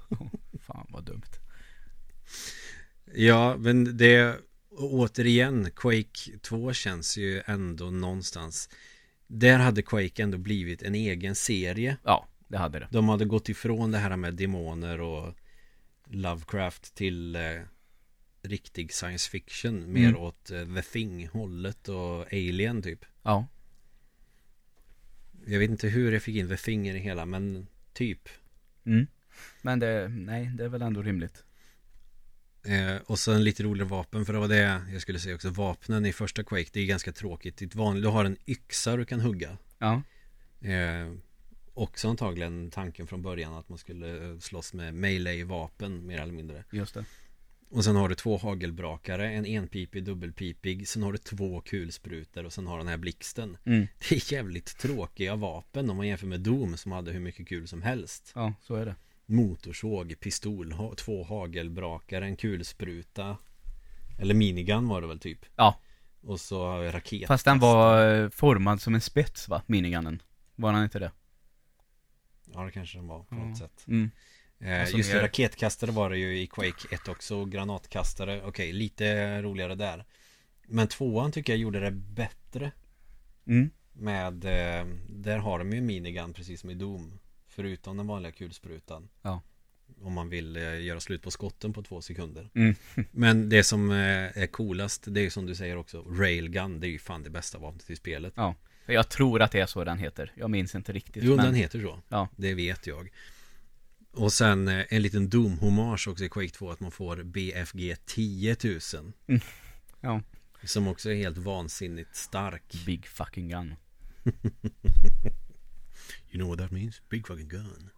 Fan vad dumt Ja, men det återigen, Quake 2 känns ju ändå någonstans Där hade Quake ändå blivit en egen serie Ja, det hade det. De hade gått ifrån det här med demoner och Lovecraft till eh, riktig science fiction. Mer Mm. åt eh, The Thing hållet och Alien typ. Ja, Jag vet inte hur jag fick in The Thing i det hela men typ. Mm. Men det, nej, det är väl ändå rimligt. Eh, och sen lite roligare vapen för det var det jag skulle säga också. Vapnen i första Quake det är ganska tråkigt. Ditt vanligt, Du har en yxa du kan hugga. Ja, eh, Också antagligen tanken från början att man skulle slåss med melee-vapen mer eller mindre. Just det. Och sen har du två hagelbrakare En enpipig, dubbelpipig Sen har du två kulsprutor och sen har den här blixten. Mm. Det är jävligt tråkiga vapen om man jämför med Doom som hade hur mycket kul som helst. Ja, så är det. Motorsåg, pistol, ha, två hagelbrakare, en kulspruta. Eller minigun var det väl typ. Ja, Och så raket fast den var eh, formad som en spets va, minigunnen Var den inte det? Ja det kanske den var på något sätt. Mm. eh, Alltså, Just det, raketkastare var det ju i Quake 1 också Granatkastare, okej lite roligare där. Men tvåan tycker jag gjorde det bättre. Mm. Med, eh, där har de ju minigun precis som i Doom. Förutom den vanliga kulsprutan. Ja. Om man vill eh, göra slut på skotten på två sekunder. Mm. Men det som eh, är coolast Det är ju som du säger också Railgun. Det är ju fan det bästa vapnet i spelet. Ja, jag tror att det är så den heter. Jag minns inte riktigt Jo men... den heter så. Ja. Det vet jag. Och sen eh, en liten Doom-hommage också i Quake 2 Att man får BFG 10 000 Ja, Som också är helt vansinnigt stark. Big fucking gun. You know what that means? Big fucking gun.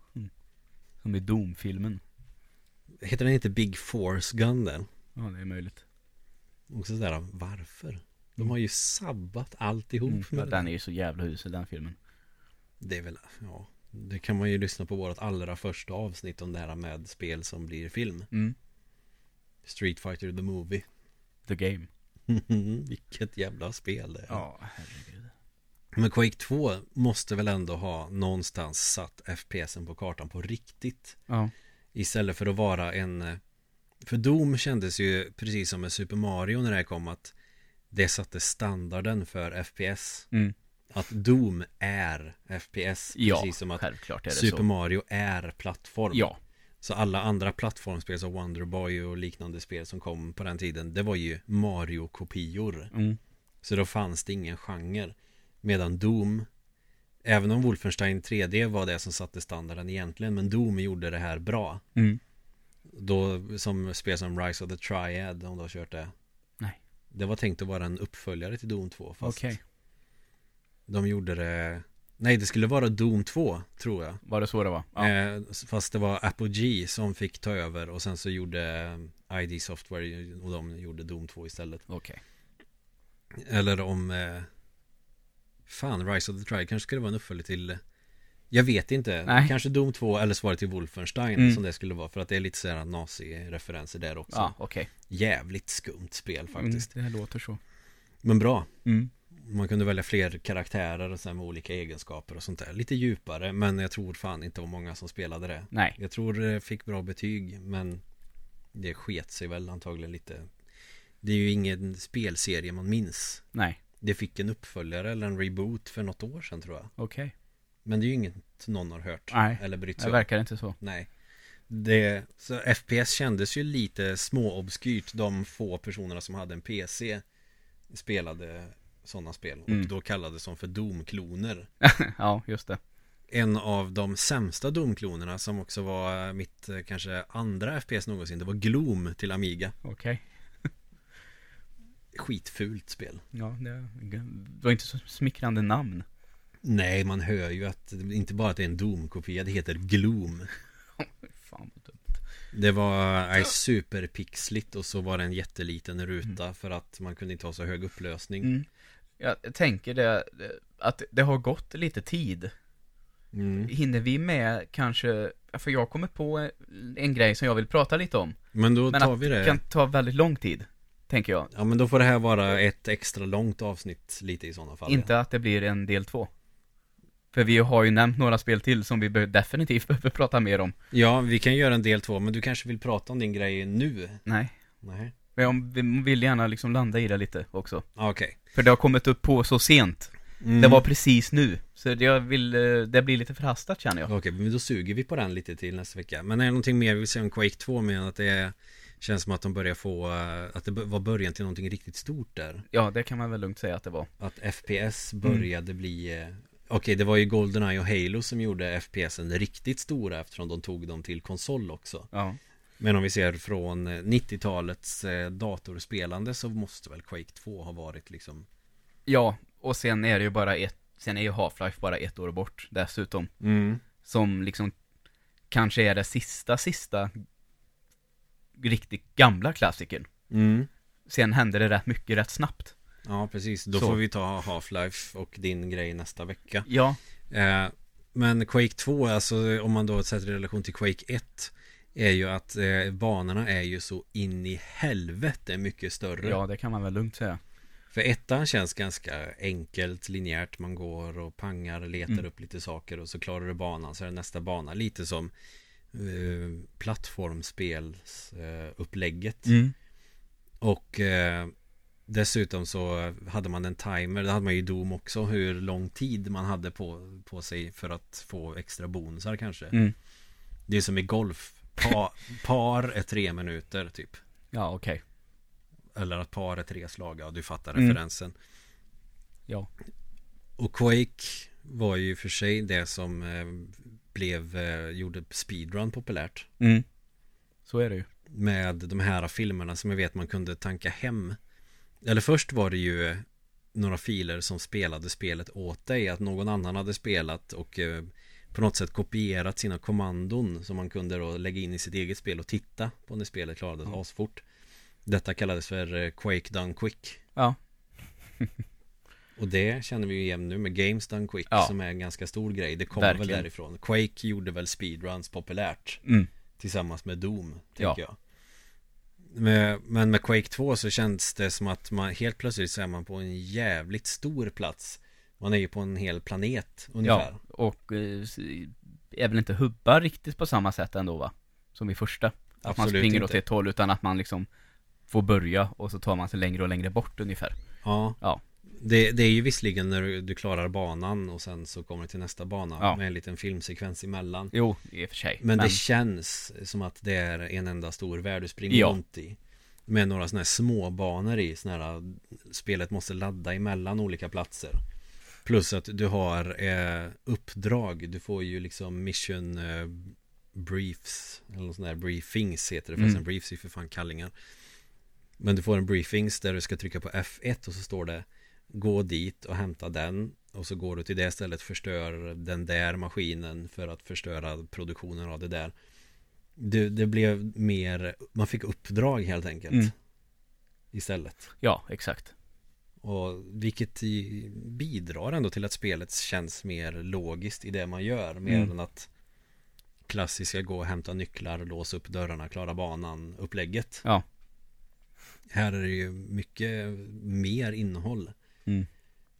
Som i Doom-filmen. Heter den inte Big Force Gun den? Ja, det är möjligt. Också sådär, varför? De har ju sabbat alltihop. Mm. Den är ju så jävla usel den filmen. Det är väl, ja. Det kan man ju lyssna på vårt allra första avsnitt om det här med spel som blir film. Mm. Street Fighter the Movie. The Game. Vilket jävla spel det är. Ja, herregud. Men Quake 2 måste väl ändå ha någonstans satt FPSen på kartan på riktigt? Ja, Istället för att vara en eh, För Doom kändes ju precis som med Super Mario när det här kom att det satte standarden för FPS. Mm. Att Doom är FPS. Ja, precis som att Super så. Mario är plattform. Ja, Så alla andra plattformsspel som Wonderboy och liknande spel som kom på den tiden Det var ju Mario-kopior mm. Så då fanns det ingen genre Medan Doom Även om Wolfenstein 3D var det som satte standarden egentligen Men Doom gjorde det här bra Mm. Då som spel som Rise of the Triad Om du har kört det. Det var tänkt att vara en uppföljare till Doom 2 Fast Okej. de gjorde det Nej det skulle vara Doom 2 tror jag Var det så det var? Ja. Eh, fast det var Apogee som fick ta över och sen så gjorde eh, ID Software och de gjorde Doom 2 istället. Okej. Eller om eh, Fan, Rise of the Triad kanske skulle vara en uppföljare till Jag vet inte, Nej. kanske Doom 2 eller svaret till Wolfenstein Mm. som det skulle vara för att det är lite sådär nazi-referenser där också. Ja, okej. Jävligt skumt spel faktiskt. Mm, det låter så. Men bra. Mm. Man kunde välja fler karaktärer och sen med olika egenskaper och sånt där. Lite djupare, men jag tror fan inte det var många som spelade det. Nej. Jag tror det fick bra betyg men det sket sig väl antagligen lite. Det är ju ingen spelserie man minns. Nej. Det fick en uppföljare eller en reboot för något år sedan tror jag. Okej. Men det är ju inget någon har hört Nej. eller brytt Det sig om. verkar inte så. Nej. Det, så FPS kändes ju lite småobskyrt de få personerna som hade en PC spelade sådana spel och Mm. då kallades de för Doom-kloner. ja, just det. En av de sämsta Doom-klonerna som också var mitt eh, kanske andra FPS någonsin Det var Gloom till Amiga Okej. Skitfult spel Ja, det, det var inte så smickrande namn. Nej, man hör ju att inte bara att det är en Doom-kopia Det heter Gloom Fan vad dumt. Det var äh, superpixligt och så var det en jätteliten ruta för att man kunde inte ha så hög upplösning Mm. Jag tänker det, att det har gått lite tid. mm. Hinner vi med kanske, för jag kommer på en grej som jag vill prata lite om. Men då Men tar vi det det kan ta väldigt lång tid, tänker jag. Ja men då får det här vara ett extra långt avsnitt lite i sådana fall Inte att det blir en del två. För vi har ju nämnt några spel till som vi definitivt behöver prata mer om. Ja, vi kan göra en del två men du kanske vill prata om din grej nu? Nej. Nej Men jag vill gärna liksom landa i det lite också. Ah, Okej För det har kommit upp på så sent. Mm. Det var precis nu. Så jag vill, eh, det blir lite förhastat känner jag. Okej, men då suger vi på den lite till nästa vecka Men är det någonting mer vi vill säga om Quake 2 med att det är, känns som att de börjar få eh, Att det var början till någonting riktigt stort där Ja, det kan man väl lugnt säga att det var. Att FPS Mm. började bli eh, Okej, det var ju Goldeneye och Halo som gjorde FPSen riktigt stora eftersom de tog dem till konsol också Ja. Men om vi ser från eh, 90-talets eh, datorspelande så måste väl Quake 2 ha varit liksom Ja, och sen är det ju bara ett, sen är ju Half-Life bara ett år bort dessutom. mm. Som liksom kanske är det sista, sista riktigt gamla klassikern. Mm. Sen händer det rätt mycket rätt snabbt. Ja, precis. Då Så. får vi ta Half-Life och din grej nästa vecka Ja, Eh, men Quake 2, alltså om man då sätter i relation till Quake 1 Är ju att eh, banorna är ju så in i helvete mycket större ja det kan man väl lugnt säga. För ettan känns ganska enkelt, linjärt Man går och pangar, letar Mm. upp lite saker och så klarar du banan Så är det nästa bana Lite som eh, plattformspels eh, Mm. Och eh, Dessutom så hade man en timer, det hade man ju i Doom också Hur lång tid man hade på, på sig för att få extra bonusar kanske Mm. Det är som i golf pa, Par är tre minuter typ Ja, okej. Eller att par är tre slag, ja du fattar Mm. referensen Ja. Och Quake var ju för sig det som eh, blev, eh, gjorde speedrun populärt Mm. Så är det ju. Med de här filmerna som jag vet man kunde tanka hem Eller först var det ju några filer som spelade spelet åt dig Att någon annan hade spelat och eh, på något sätt kopierat sina kommandon Som man kunde då lägga in i sitt eget spel och titta på när spelet klarades Ja. asfort Detta kallades för eh, Quake Done Quick Ja. Och det känner vi ju igen nu med Games Done Quick Ja. som är en ganska stor grej Det kommer väl därifrån Quake gjorde väl speedruns populärt Mm. Tillsammans med Doom, tänker Ja. jag Men- Men med Quake 2 så känns det som att man helt plötsligt så är man på en jävligt stor plats Man är ju på en hel planet ungefär Ja, och eh, är väl inte hubbar riktigt på samma sätt ändå va? Som i första. Att man Absolut springer inte. åt ett håll utan att man liksom får börja och så tar man sig längre och längre bort ungefär. Ja. Ja. Det, det är ju visserligen när du, du klarar banan och sen så kommer du till nästa bana Ja. med en liten filmsekvens emellan. Jo, i och för sig. Men, det känns som att det är en enda stor värld du springer Ja. runt i. Med några sådana här små banor i. Såna här, spelet måste ladda emellan olika platser. Plus att du har eh, uppdrag. Du får ju liksom mission eh, briefs. Eller sån där briefings heter det. Fast Mm. en briefs är för fan kallingar. Men du får en briefings där du ska trycka på F1 och så står det Gå dit och hämta den och så går du till det stället förstör den där maskinen för att förstöra produktionen av det där. Det, det blev mer, man fick uppdrag helt enkelt. Mm. Istället. Ja, exakt. Och vilket bidrar ändå till att spelet känns mer logiskt i det man gör. Mer Mm. än att klassiska gå och hämta nycklar, låsa upp dörrarna, klara banan, upplägget. Ja. Här är det ju mycket mer innehåll. Mm.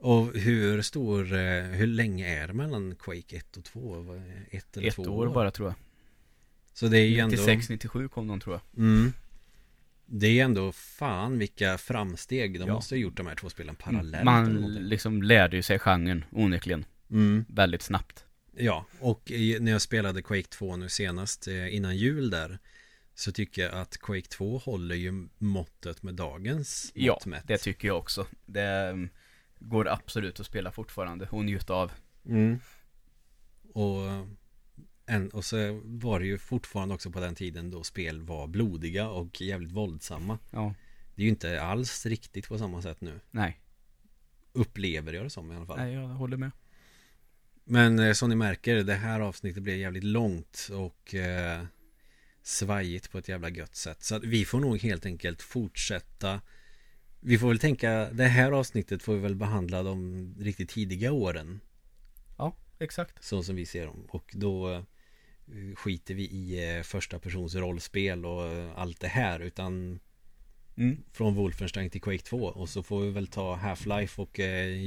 Och hur stor, eh, hur länge är det mellan Quake 1 och 2? Vad är det? Ett eller Ett två år bara tror jag. Så det är ju ändå 96, 97 kom de tror jag. mm, Det är ändå fan vilka framsteg De Ja. måste ha gjort de här två spelen parallellt eller Man liksom lärde ju sig genren onekligen mm, väldigt snabbt. Ja, och när jag spelade Quake 2 nu senast eh, innan jul där Så tycker jag att Quake 2 håller ju måttet med dagens Ja, mått mätt. det tycker jag också. Det mm, går absolut att spela fortfarande och njuta av. Mm. Och, en, och så var det ju fortfarande också på den tiden då spel var blodiga och jävligt våldsamma. Ja, Det är ju inte alls riktigt på samma sätt nu. nej. Upplever jag det som i alla fall. Nej, jag håller med. Men eh, som ni märker, det här avsnittet blev jävligt långt och eh, svajigt på ett jävla gött sätt. Så vi får nog helt enkelt fortsätta. Vi får väl tänka, det här avsnittet får vi väl behandla de riktigt tidiga åren. Ja, exakt. Så som vi ser dem. Och då eh, skiter vi i eh, första persons rollspel och eh, allt det här. Utan Mm. från Wolfenstein till Quake 2. Och så får vi väl ta Half-Life och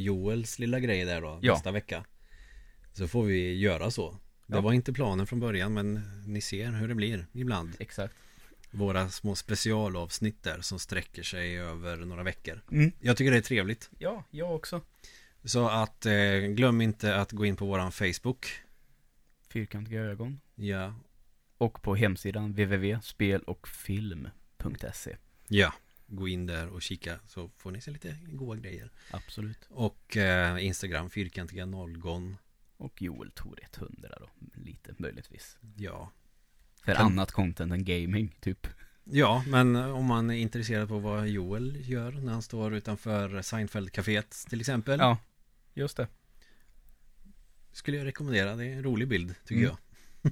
Joels lilla grej där då. Ja. Nästa vecka. Så får vi göra så. Det Ja. var inte planen från början men ni ser hur det blir ibland. Exakt. Våra små specialavsnitt där som sträcker sig över några veckor. Mm. Jag tycker det är trevligt. Ja, jag också. Så att eh, glöm inte att gå in på våran Facebook. Fyrkantiga ögon. Ja, Och på hemsidan www.spelochfilm.se Ja, gå in där och kika så får ni se lite goda grejer. Absolut. Och eh, Instagram, fyrkantiga nollgon. Och Joel Tor 100 då, lite möjligtvis. Ja. För Kan- annat content än gaming, typ. Ja, men eh, om man är intresserad på vad Joel gör när han står utanför Seinfeld-caféet till exempel. Ja, just det. Skulle jag rekommendera, det är en rolig bild tycker Mm. jag.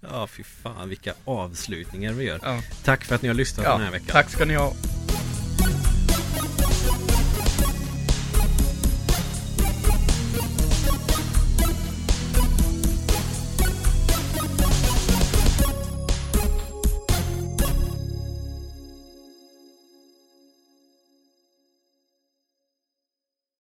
ja, fy fan vilka avslutningar vi gör. Ja, Tack för att ni har lyssnat den här veckan. tack ska ni ha.